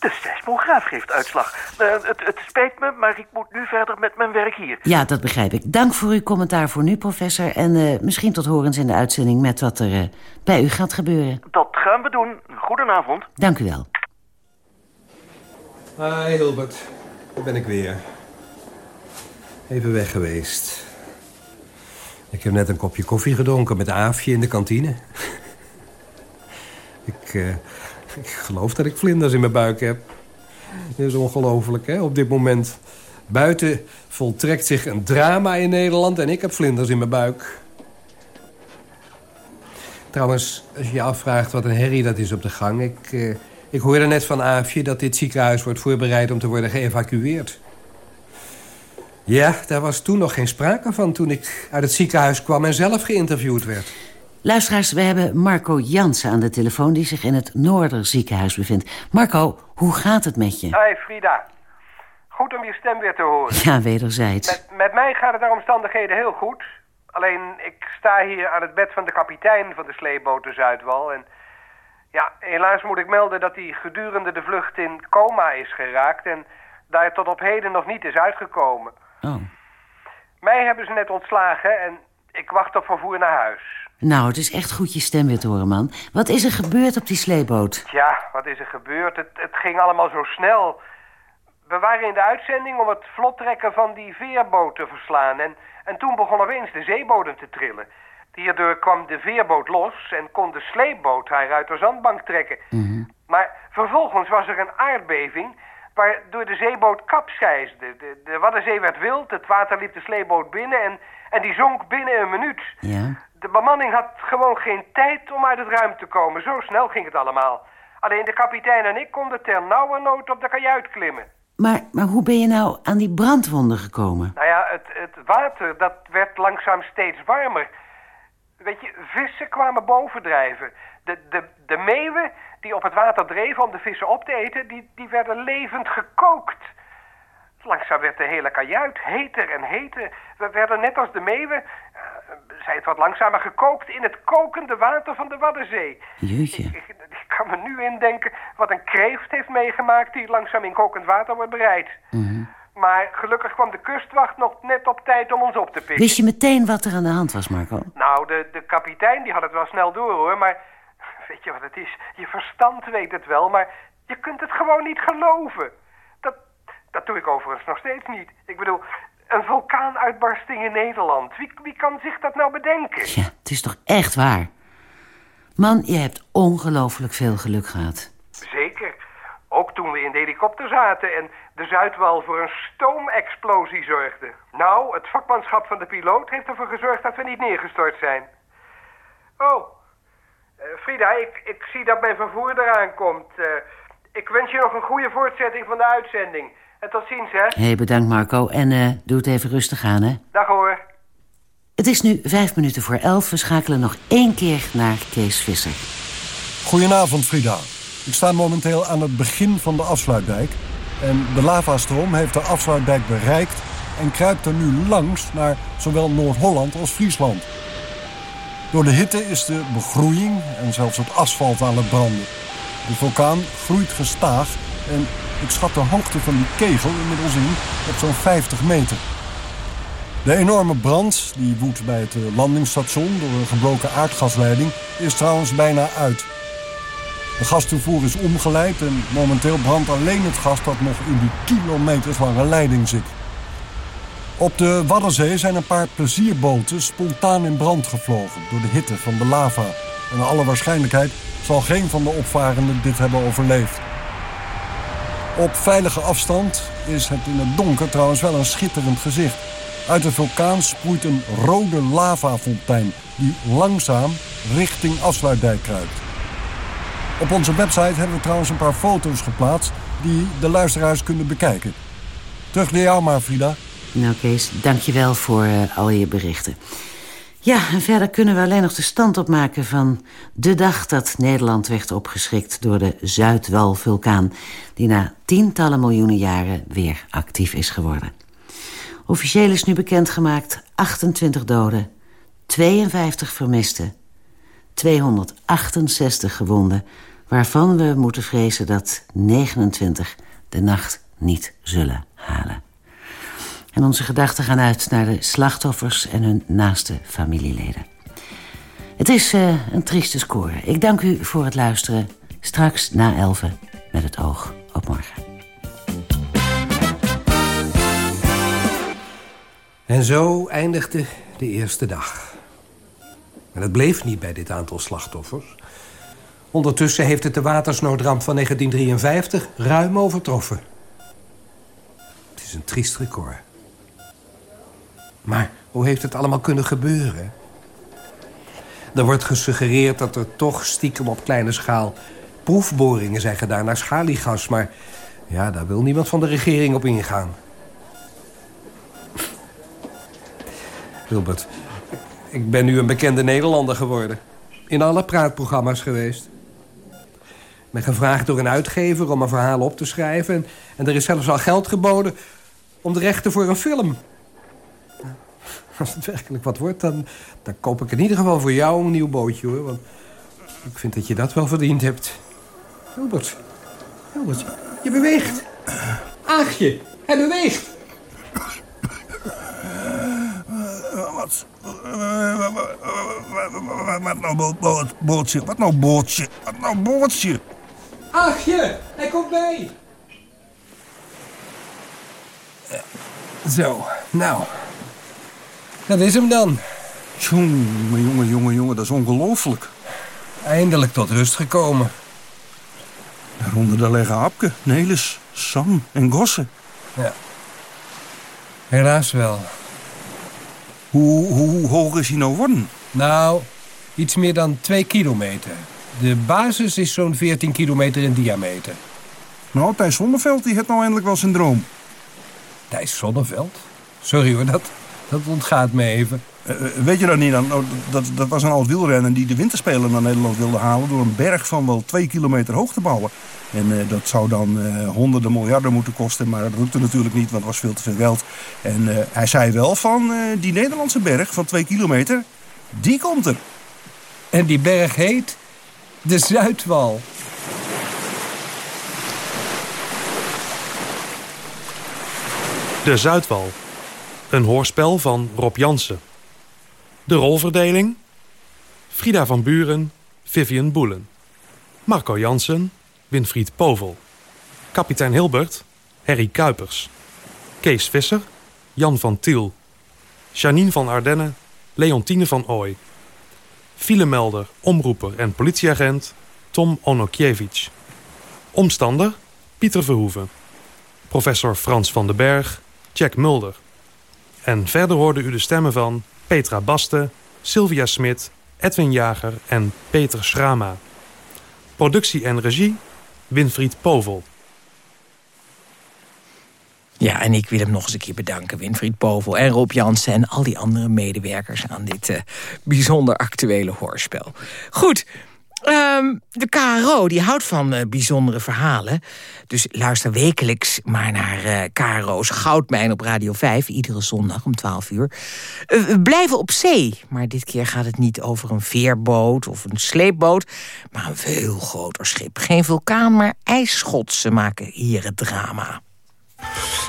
S18: De seismograaf geeft uitslag. Eh, het, het spijt me, maar ik moet nu verder met mijn werk hier.
S8: Ja, dat begrijp ik. Dank voor uw commentaar voor nu, professor. En eh, misschien tot horens in de uitzending met wat er eh, bij u gaat gebeuren.
S18: Dat gaan we doen. Goedenavond.
S8: Dank u wel.
S22: Hi Hilbert, daar ben ik weer. Even weg geweest. Ik heb net een kopje koffie gedronken met Aafje in de kantine. ik, eh, ik geloof dat ik vlinders in mijn buik heb. Dat is ongelooflijk, hè, op dit moment. Buiten voltrekt zich een drama in Nederland en ik heb vlinders in mijn buik. Trouwens, als je je afvraagt wat een herrie dat is op de gang... ik, eh, ik hoorde net van Aafje dat dit ziekenhuis wordt voorbereid om te worden geëvacueerd. Ja, daar was toen nog geen sprake van toen ik uit het ziekenhuis kwam en zelf geïnterviewd werd.
S8: Luisteraars, we hebben Marco Jansen aan de telefoon... die zich in het Noorderziekenhuis bevindt. Marco, hoe gaat het met je?
S7: Hoi Frida. Goed om je stem weer te horen.
S8: Ja, wederzijds.
S7: Met, met mij gaat het naar omstandigheden heel goed. Alleen, ik sta hier aan het bed van de kapitein van de sleepboot de Zuidwal... en ja, helaas moet ik melden dat hij gedurende de vlucht in coma is geraakt... en daar tot op heden nog niet is uitgekomen.
S8: Oh.
S7: Mij hebben ze net ontslagen en ik wacht op vervoer naar huis.
S8: Nou, het is echt goed je stem weer te horen, man. Wat is er gebeurd op die sleepboot?
S7: Tja, wat is er gebeurd? Het, het ging allemaal zo snel. We waren in de uitzending om het vlottrekken van die veerboot te verslaan... en, en toen begon opeens de zeebodem te trillen. Hierdoor kwam de veerboot los en kon de sleepboot haar uit de zandbank trekken. Maar vervolgens was er een aardbeving waardoor de zeeboot kapseisde. De, de Waddenzee werd wild, het water liep de sleepboot binnen en, en die zonk binnen een minuut.
S8: Ja?
S7: De bemanning had gewoon geen tijd om uit het ruim te komen. Zo snel ging het allemaal. Alleen de kapitein en ik konden ter nauwernood op de kajuit klimmen.
S8: Maar, maar hoe ben je nou aan die brandwonden gekomen?
S7: Nou ja, het, het water dat werd langzaam steeds warmer. Weet je, vissen kwamen bovendrijven. De, de, de meeuwen die op het water dreven om de vissen op te eten, die, die werden levend gekookt. Langzaam werd de hele kajuit heter en heter. We werden net als de meeuwen, zij het wat langzamer gekookt in het kokende water van de Waddenzee.
S8: Jeetje.
S7: Ik, ik, ik kan me nu indenken wat een kreeft heeft meegemaakt die langzaam in kokend water wordt bereid.
S8: Mhm.
S7: Maar gelukkig kwam de kustwacht nog net op tijd om ons op te pikken.
S8: Wist je meteen wat er aan de hand was, Marco?
S7: Nou, de, de kapitein die had het wel snel door hoor, maar weet je wat het is? Je verstand weet het wel, maar je kunt het gewoon niet geloven. Dat, dat doe ik overigens nog steeds niet. Ik bedoel, een vulkaanuitbarsting in Nederland. Wie, wie kan zich dat nou bedenken?
S8: Ja, het is toch echt waar? Man, je hebt ongelooflijk veel geluk gehad.
S7: Zeker. Ook toen we in de helikopter zaten en de Zuidwal voor een stoomexplosie zorgde. Nou, het vakmanschap van de piloot heeft ervoor gezorgd dat we niet neergestort zijn. Oh, uh, Frida, ik, ik zie dat mijn vervoer eraan komt. Uh, ik wens je nog een goede voortzetting van de uitzending. En tot ziens, hè.
S8: Hé, hey, bedankt Marco. En uh, doe het even rustig aan, hè.
S7: Dag hoor.
S8: Het is nu vijf minuten voor elf. We schakelen nog één keer naar Kees Visser.
S10: Goedenavond, Frida. Ik sta momenteel aan het begin van de afsluitdijk. En de lavastroom heeft de afsluitdijk bereikt... en kruipt er nu langs naar zowel Noord-Holland als Friesland. Door de hitte is de begroeiing en zelfs het asfalt aan het branden. De vulkaan groeit gestaag en ik schat de hoogte van die kegel inmiddels in op zo'n 50 meter. De enorme brand, die woedt bij het eh, landingsstation door een gebroken aardgasleiding, is trouwens bijna uit. De gastoevoer is omgeleid en momenteel brandt alleen het gas dat nog in die kilometerslange leiding zit. Op de Waddenzee zijn een paar plezierboten spontaan in brand gevlogen door de hitte van de lava. En naar alle waarschijnlijkheid zal geen van de opvarenden dit hebben overleefd. Op veilige afstand is het in het donker trouwens wel een schitterend gezicht. Uit de vulkaan sproeit een rode lavafontein die langzaam richting Afsluitdijk kruipt. Op onze website hebben we trouwens een paar foto's geplaatst die de luisteraars kunnen bekijken. Terug naar jou maar, Frida.
S8: Nou Kees, dankjewel voor uh, al je berichten. Ja, en verder kunnen we alleen nog de stand opmaken van de dag dat Nederland werd opgeschrikt door de Zuidwal-vulkaan, die na tientallen miljoenen jaren weer actief is geworden. Officieel is nu bekendgemaakt 28 doden, 52 vermisten, 268 gewonden, waarvan we moeten vrezen dat 29 de nacht niet zullen halen. En onze gedachten gaan uit naar de slachtoffers en hun naaste familieleden. Het is uh, een trieste score. Ik dank u voor het luisteren. Straks na elven met het oog op morgen.
S7: En zo eindigde de eerste dag. Maar het bleef niet bij dit aantal slachtoffers. Ondertussen heeft het de watersnoodramp van 1953 ruim overtroffen. Het is een triest record. Maar hoe heeft het allemaal kunnen gebeuren? Er wordt gesuggereerd dat er toch stiekem op kleine schaal... proefboringen zijn gedaan naar schaliegas. Maar ja, daar wil niemand van de regering op ingaan. Wilbert, ik ben nu een bekende Nederlander geworden. In alle praatprogramma's geweest. Ik ben gevraagd door een uitgever om een verhaal op te schrijven... en, en er is zelfs al geld geboden om de rechten voor een film als het werkelijk wat wordt, dan, dan koop ik in ieder geval voor jou een nieuw bootje, hoor. Want ik vind dat je dat wel verdiend hebt. Hilbert, Hilbert, je beweegt. Aagje, hij beweegt.
S9: Wat, wat nou bootje? Wat nou bootje? Wat nou bootje?
S7: Aagje, hij komt bij. Zo, nou, dat is hem dan.
S9: Jongen, jongen, jongen, jongen, dat is ongelooflijk.
S7: Eindelijk tot rust gekomen.
S9: Daaronder daar liggen Apke, Nelis, Sam en Gosse.
S7: Ja. Helaas wel.
S9: Hoe, hoe hoog is hij nou worden?
S7: Nou, iets meer dan twee kilometer. De basis is zo'n 14 kilometer in diameter.
S9: Nou, Thijs Zonneveld die heeft nou eindelijk wel zijn droom.
S7: Thijs Zonneveld? Sorry hoor, dat, dat ontgaat me even.
S9: Uh, weet je dat niet? Dan? Nou, dat, dat was een oud wielrenner die de winterspelen naar Nederland wilde halen... door een berg van wel twee kilometer hoog te bouwen. En uh, dat zou dan uh, honderden miljarden moeten kosten. Maar dat lukte natuurlijk niet, want het was veel te veel geld. En hij zei wel van die Nederlandse berg van twee kilometer... die komt er.
S7: En die berg heet de Zuidwal.
S6: De Zuidwal. Een hoorspel van Rob Jansen. De rolverdeling... Frida van Buren, Vivian Boelen. Marco Jansen, Winfried Povel. Kapitein Hilbert, Harry Kuipers. Kees Visser, Jan van Tiel. Janine van Ardenne, Leontine van Ooy. Filemelder, omroeper en politieagent, Tom Onokiewicz. Omstander, Pieter Verhoeven. Professor Frans van den Berg, Jack Mulder. En verder hoorde u de stemmen van Petra Baste, Sylvia Smit, Edwin Jager en Peter Schrama. Productie en regie Winfried Povel.
S5: Ja, en ik wil hem nog eens een keer bedanken, Winfried Povel en Rob Jansen... en al die andere medewerkers aan dit uh, bijzonder actuele hoorspel. Goed, Ehm, de KRO die houdt van eh, bijzondere verhalen. Dus luister wekelijks maar naar uh, KRO's Goudmijn op Radio 5... iedere zondag om 12 uur. Eh, we blijven op zee, maar dit keer gaat het niet over een veerboot of een sleepboot... maar een veel groter schip. Geen vulkaan, maar ijsschotsen maken hier het drama.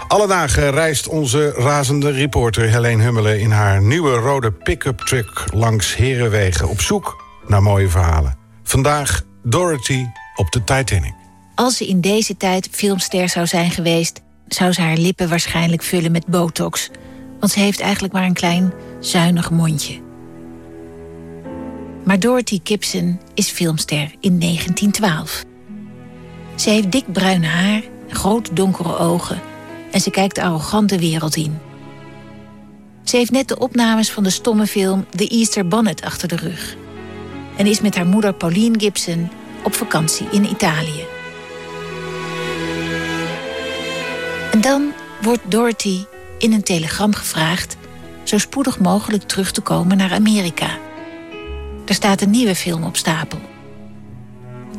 S23: Alle dagen reist onze razende reporter Helene Hummelen... in haar nieuwe rode pick-up truck langs Herenwegen... op zoek naar mooie verhalen. Vandaag Dorothy op de Titanic.
S24: Als ze in deze tijd filmster zou zijn geweest... zou ze haar lippen waarschijnlijk vullen met botox. Want ze heeft eigenlijk maar een klein, zuinig mondje. Maar Dorothy Gibson is filmster in 1912. Ze heeft dik bruin haar, grote donkere ogen... en ze kijkt de arrogante wereld in. Ze heeft net de opnames van de stomme film The Easter Bonnet achter de rug en is met haar moeder Pauline Gibson op vakantie in Italië. En dan wordt Dorothy in een telegram gevraagd zo spoedig mogelijk terug te komen naar Amerika. Er staat een nieuwe film op stapel.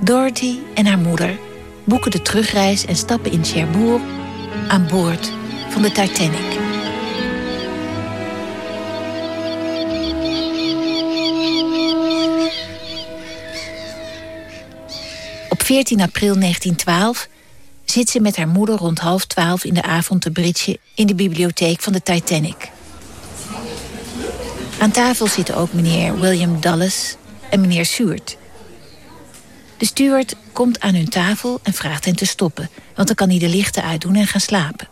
S24: Dorothy en haar moeder boeken de terugreis en stappen in Cherbourg aan boord van de Titanic. Op 14 april 1912 zit ze met haar moeder rond half twaalf in de avond te bridgen in de bibliotheek van de Titanic. Aan tafel zitten ook meneer William Dulles en meneer Seward. De steward komt aan hun tafel en vraagt hen te stoppen... want dan kan hij de lichten uitdoen en gaan slapen.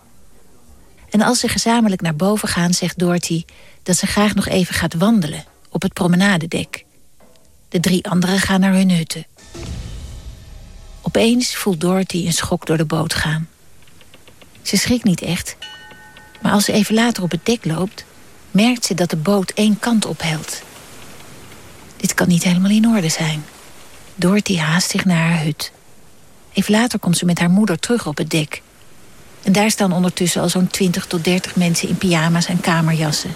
S24: En als ze gezamenlijk naar boven gaan, zegt Dorothy... dat ze graag nog even gaat wandelen op het promenadedek. De drie anderen gaan naar hun hutten. Opeens voelt Dorothy een schok door de boot gaan. Ze schrikt niet echt, maar als ze even later op het dek loopt... merkt ze dat de boot één kant ophelt. Dit kan niet helemaal in orde zijn. Dorothy haast zich naar haar hut. Even later komt ze met haar moeder terug op het dek. En daar staan ondertussen al zo'n 20 tot 30 mensen in pyjama's en kamerjassen.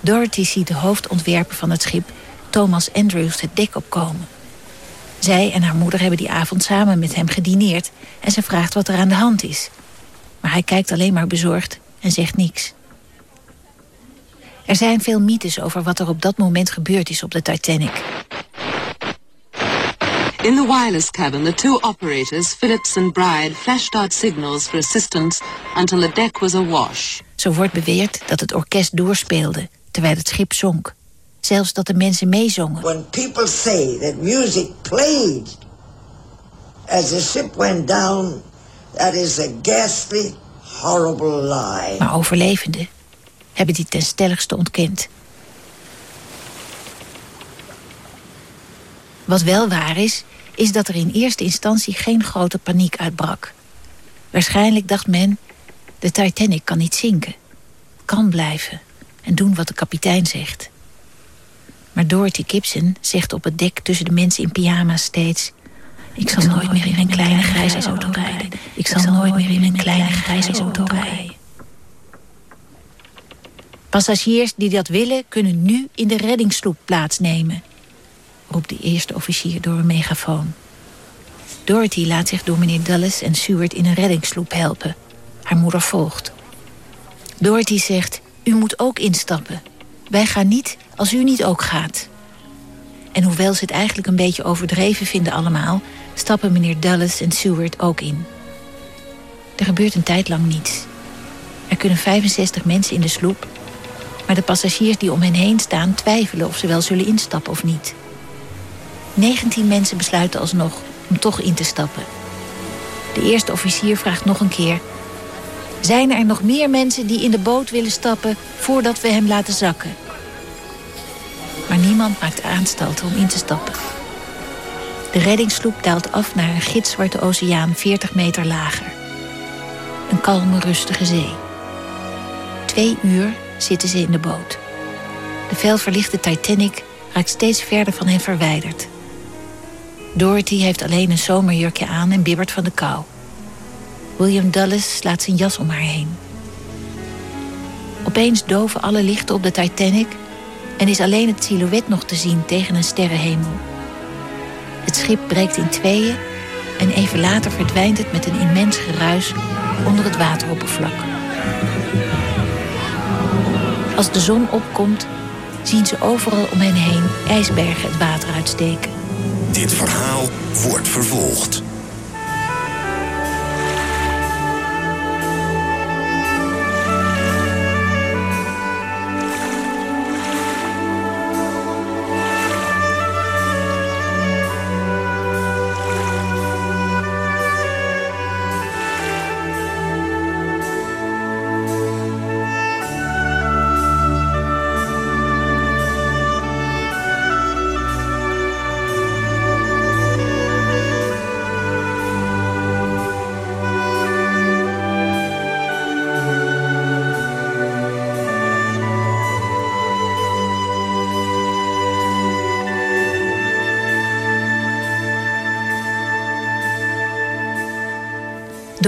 S24: Dorothy ziet de hoofdontwerper van het schip, Thomas Andrews, het dek opkomen. Zij en haar moeder hebben die avond samen met hem gedineerd... en ze vraagt wat er aan de hand is. Maar hij kijkt alleen maar bezorgd en zegt niks. Er zijn veel mythes over wat er op dat moment gebeurd is op de Titanic.
S25: In the wireless cabin, the two operators, Phillips and Bride, flashed out signals for assistance until the deck was awash.
S24: Zo wordt beweerd dat het orkest doorspeelde terwijl het schip zonk. Zelfs dat de mensen meezongen.
S26: When people say that music played as the ship went down, that is a ghastly, horrible lie.
S24: Maar overlevenden hebben die ten stelligste ontkend. Wat wel waar is, is dat er in eerste instantie geen grote paniek uitbrak. Waarschijnlijk dacht men, de Titanic kan niet zinken. Kan blijven en doen wat de kapitein zegt. Maar Dorothy Gibson zegt op het dek tussen de mensen in pyjama's steeds... Ik zal, nooit meer in een kleine grijze auto rijden. Ik zal nooit meer in een kleine grijze auto rijden. Passagiers die dat willen kunnen nu in de reddingssloep plaatsnemen. Roept de eerste officier door een megafoon. Dorothy laat zich door meneer Dulles en Seward in een reddingssloep helpen. Haar moeder volgt. Dorothy zegt, u moet ook instappen. Wij gaan niet als u niet ook gaat. En hoewel ze het eigenlijk een beetje overdreven vinden allemaal... stappen meneer Dulles en Seward ook in. Er gebeurt een tijd lang niets. Er kunnen 65 mensen in de sloep... maar de passagiers die om hen heen staan twijfelen of ze wel zullen instappen of niet. 19 mensen besluiten alsnog om toch in te stappen. De eerste officier vraagt nog een keer... Zijn er nog meer mensen die in de boot willen stappen voordat we hem laten zakken? Maar niemand maakt aanstalten om in te stappen. De reddingssloep daalt af naar een gitzwarte oceaan 40 meter lager. Een kalme, rustige zee. Twee uur zitten ze in de boot. De felverlichte Titanic raakt steeds verder van hen verwijderd. Dorothy heeft alleen een zomerjurkje aan en bibbert van de kou. William Dulles slaat zijn jas om haar heen. Opeens doven alle lichten op de Titanic... en is alleen het silhouet nog te zien tegen een sterrenhemel. Het schip breekt in tweeën en even later verdwijnt het met een immens geruis onder het wateroppervlak. Als de zon opkomt, zien ze overal om hen heen ijsbergen het water uitsteken.
S27: Dit verhaal wordt vervolgd.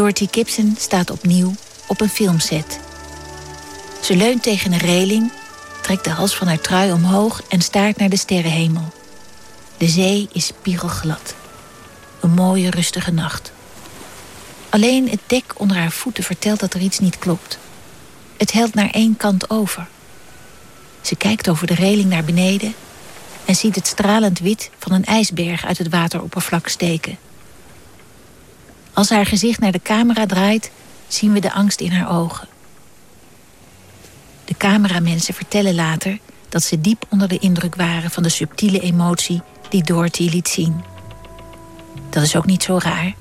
S24: Dorothy Gibson staat opnieuw op een filmset. Ze leunt tegen een reling, trekt de hals van haar trui omhoog en staart naar de sterrenhemel. De zee is spiegelglad. Een mooie, rustige nacht. Alleen het dek onder haar voeten vertelt dat er iets niet klopt. Het helt naar één kant over. Ze kijkt over de reling naar beneden en ziet het stralend wit van een ijsberg uit het wateroppervlak steken. Als haar gezicht naar de camera draait, zien we de angst in haar ogen. De cameramensen vertellen later dat ze diep onder de indruk waren van de subtiele emotie die Dorothy liet zien. Dat is ook niet zo raar.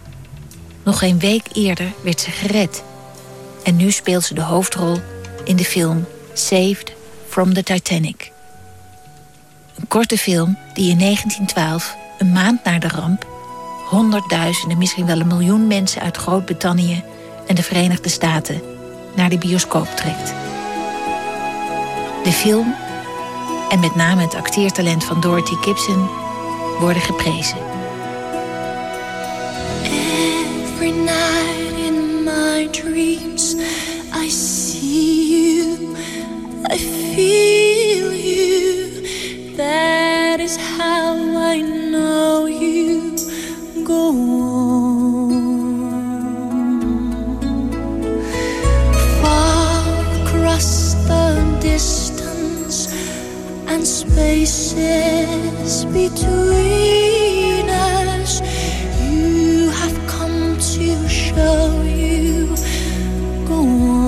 S24: Nog geen week eerder werd ze gered. En nu speelt ze de hoofdrol in de film Saved from the Titanic. Een korte film die in 1912, een maand na de ramp, honderdduizenden, misschien wel een miljoen mensen uit Groot-Brittannië en de Verenigde Staten naar de bioscoop trekt. De film en met name het acteertalent van Dorothy Gibson worden geprezen.
S28: Every night in my dreams I see you, I feel you. That is how I know you go on. Far across the distance and spaces between us, you have come to show you go on.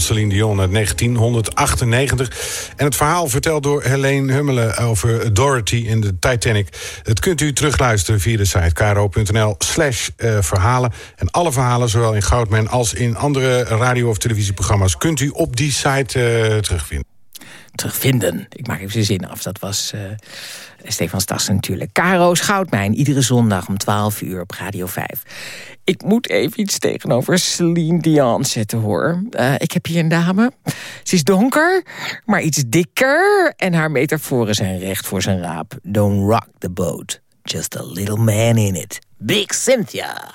S23: Celine Dion uit 1998. En het verhaal verteld door Helene Hummelen over Dorothy in de Titanic. Dat kunt u terugluisteren via de site kro.nl slash eh, verhalen. En alle verhalen, zowel in Goudman als in andere radio- of televisieprogramma's... kunt u op die site uh, terugvinden
S5: terugvinden. Ik maak even zijn zin af. Dat was uh, Stefan Stassen natuurlijk. Caro's Goudmijn, iedere zondag om 12 uur op Radio 5. Ik moet even iets tegenover Celine Dion zetten, hoor. Uh, ik heb hier een dame. Ze is donker, maar iets dikker. En haar metaforen zijn recht voor zijn raap. Don't rock the boat, just a little man in it. Big Cynthia.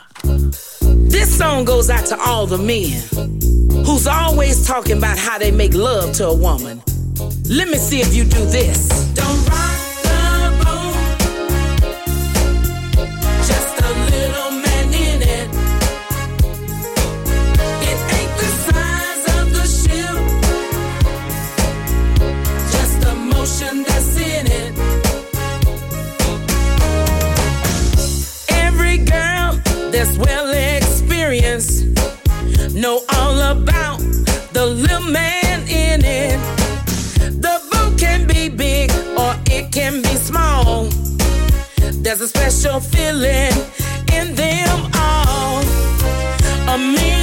S29: This song goes out to all the men who's always talking about how they make love to a woman. Let me see if you do this. Don't rock the boat. Just a little man in it. It ain't the size of the. Just the motion that's in it. Every girl that's well experienced know all about big or it can be small. There's a special feeling in them all. A mean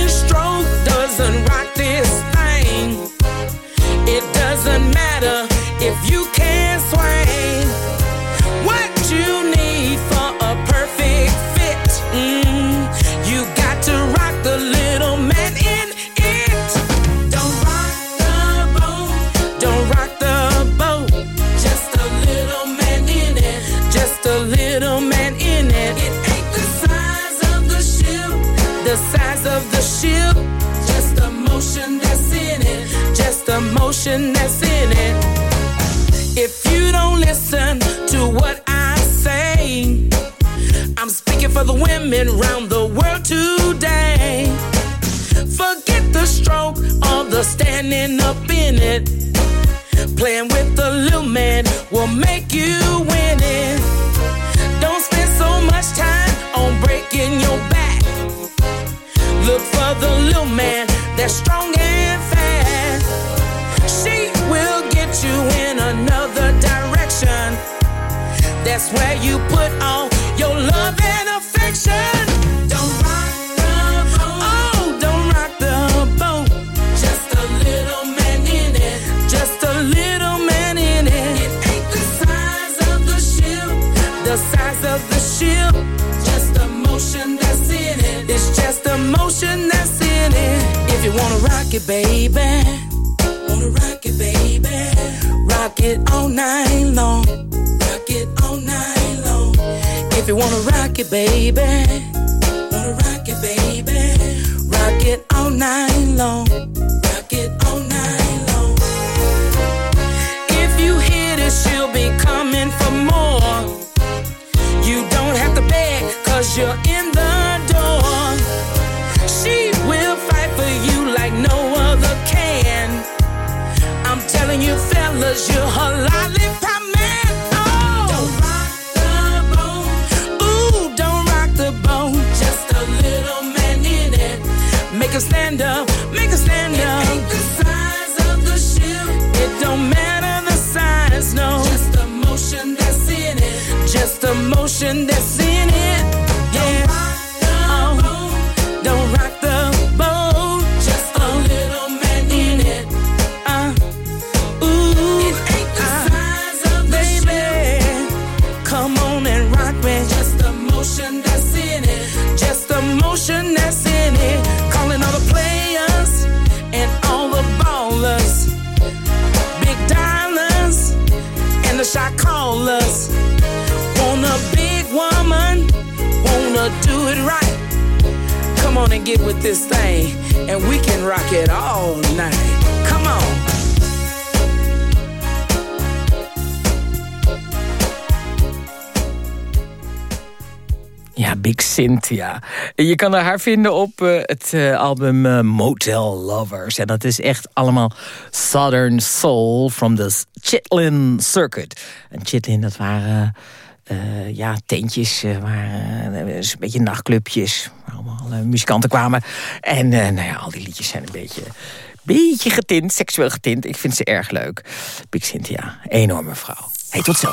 S29: baby. With this thing, and we can rock it all night. Come on.
S5: Ja, Big Cynthia. Je kan haar vinden op uh, het uh, album uh, Motel Lovers. En dat is echt allemaal Southern Soul from the Chitlin Circuit. En Chitlin, dat waren ja, tentjes, waren, een beetje nachtclubjes. Allemaal alle muzikanten kwamen. En eh, nou ja, al die liedjes zijn een beetje, beetje getint, seksueel getint. Ik vind ze erg leuk. Big Cynthia, enorme vrouw. Hey, tot zo.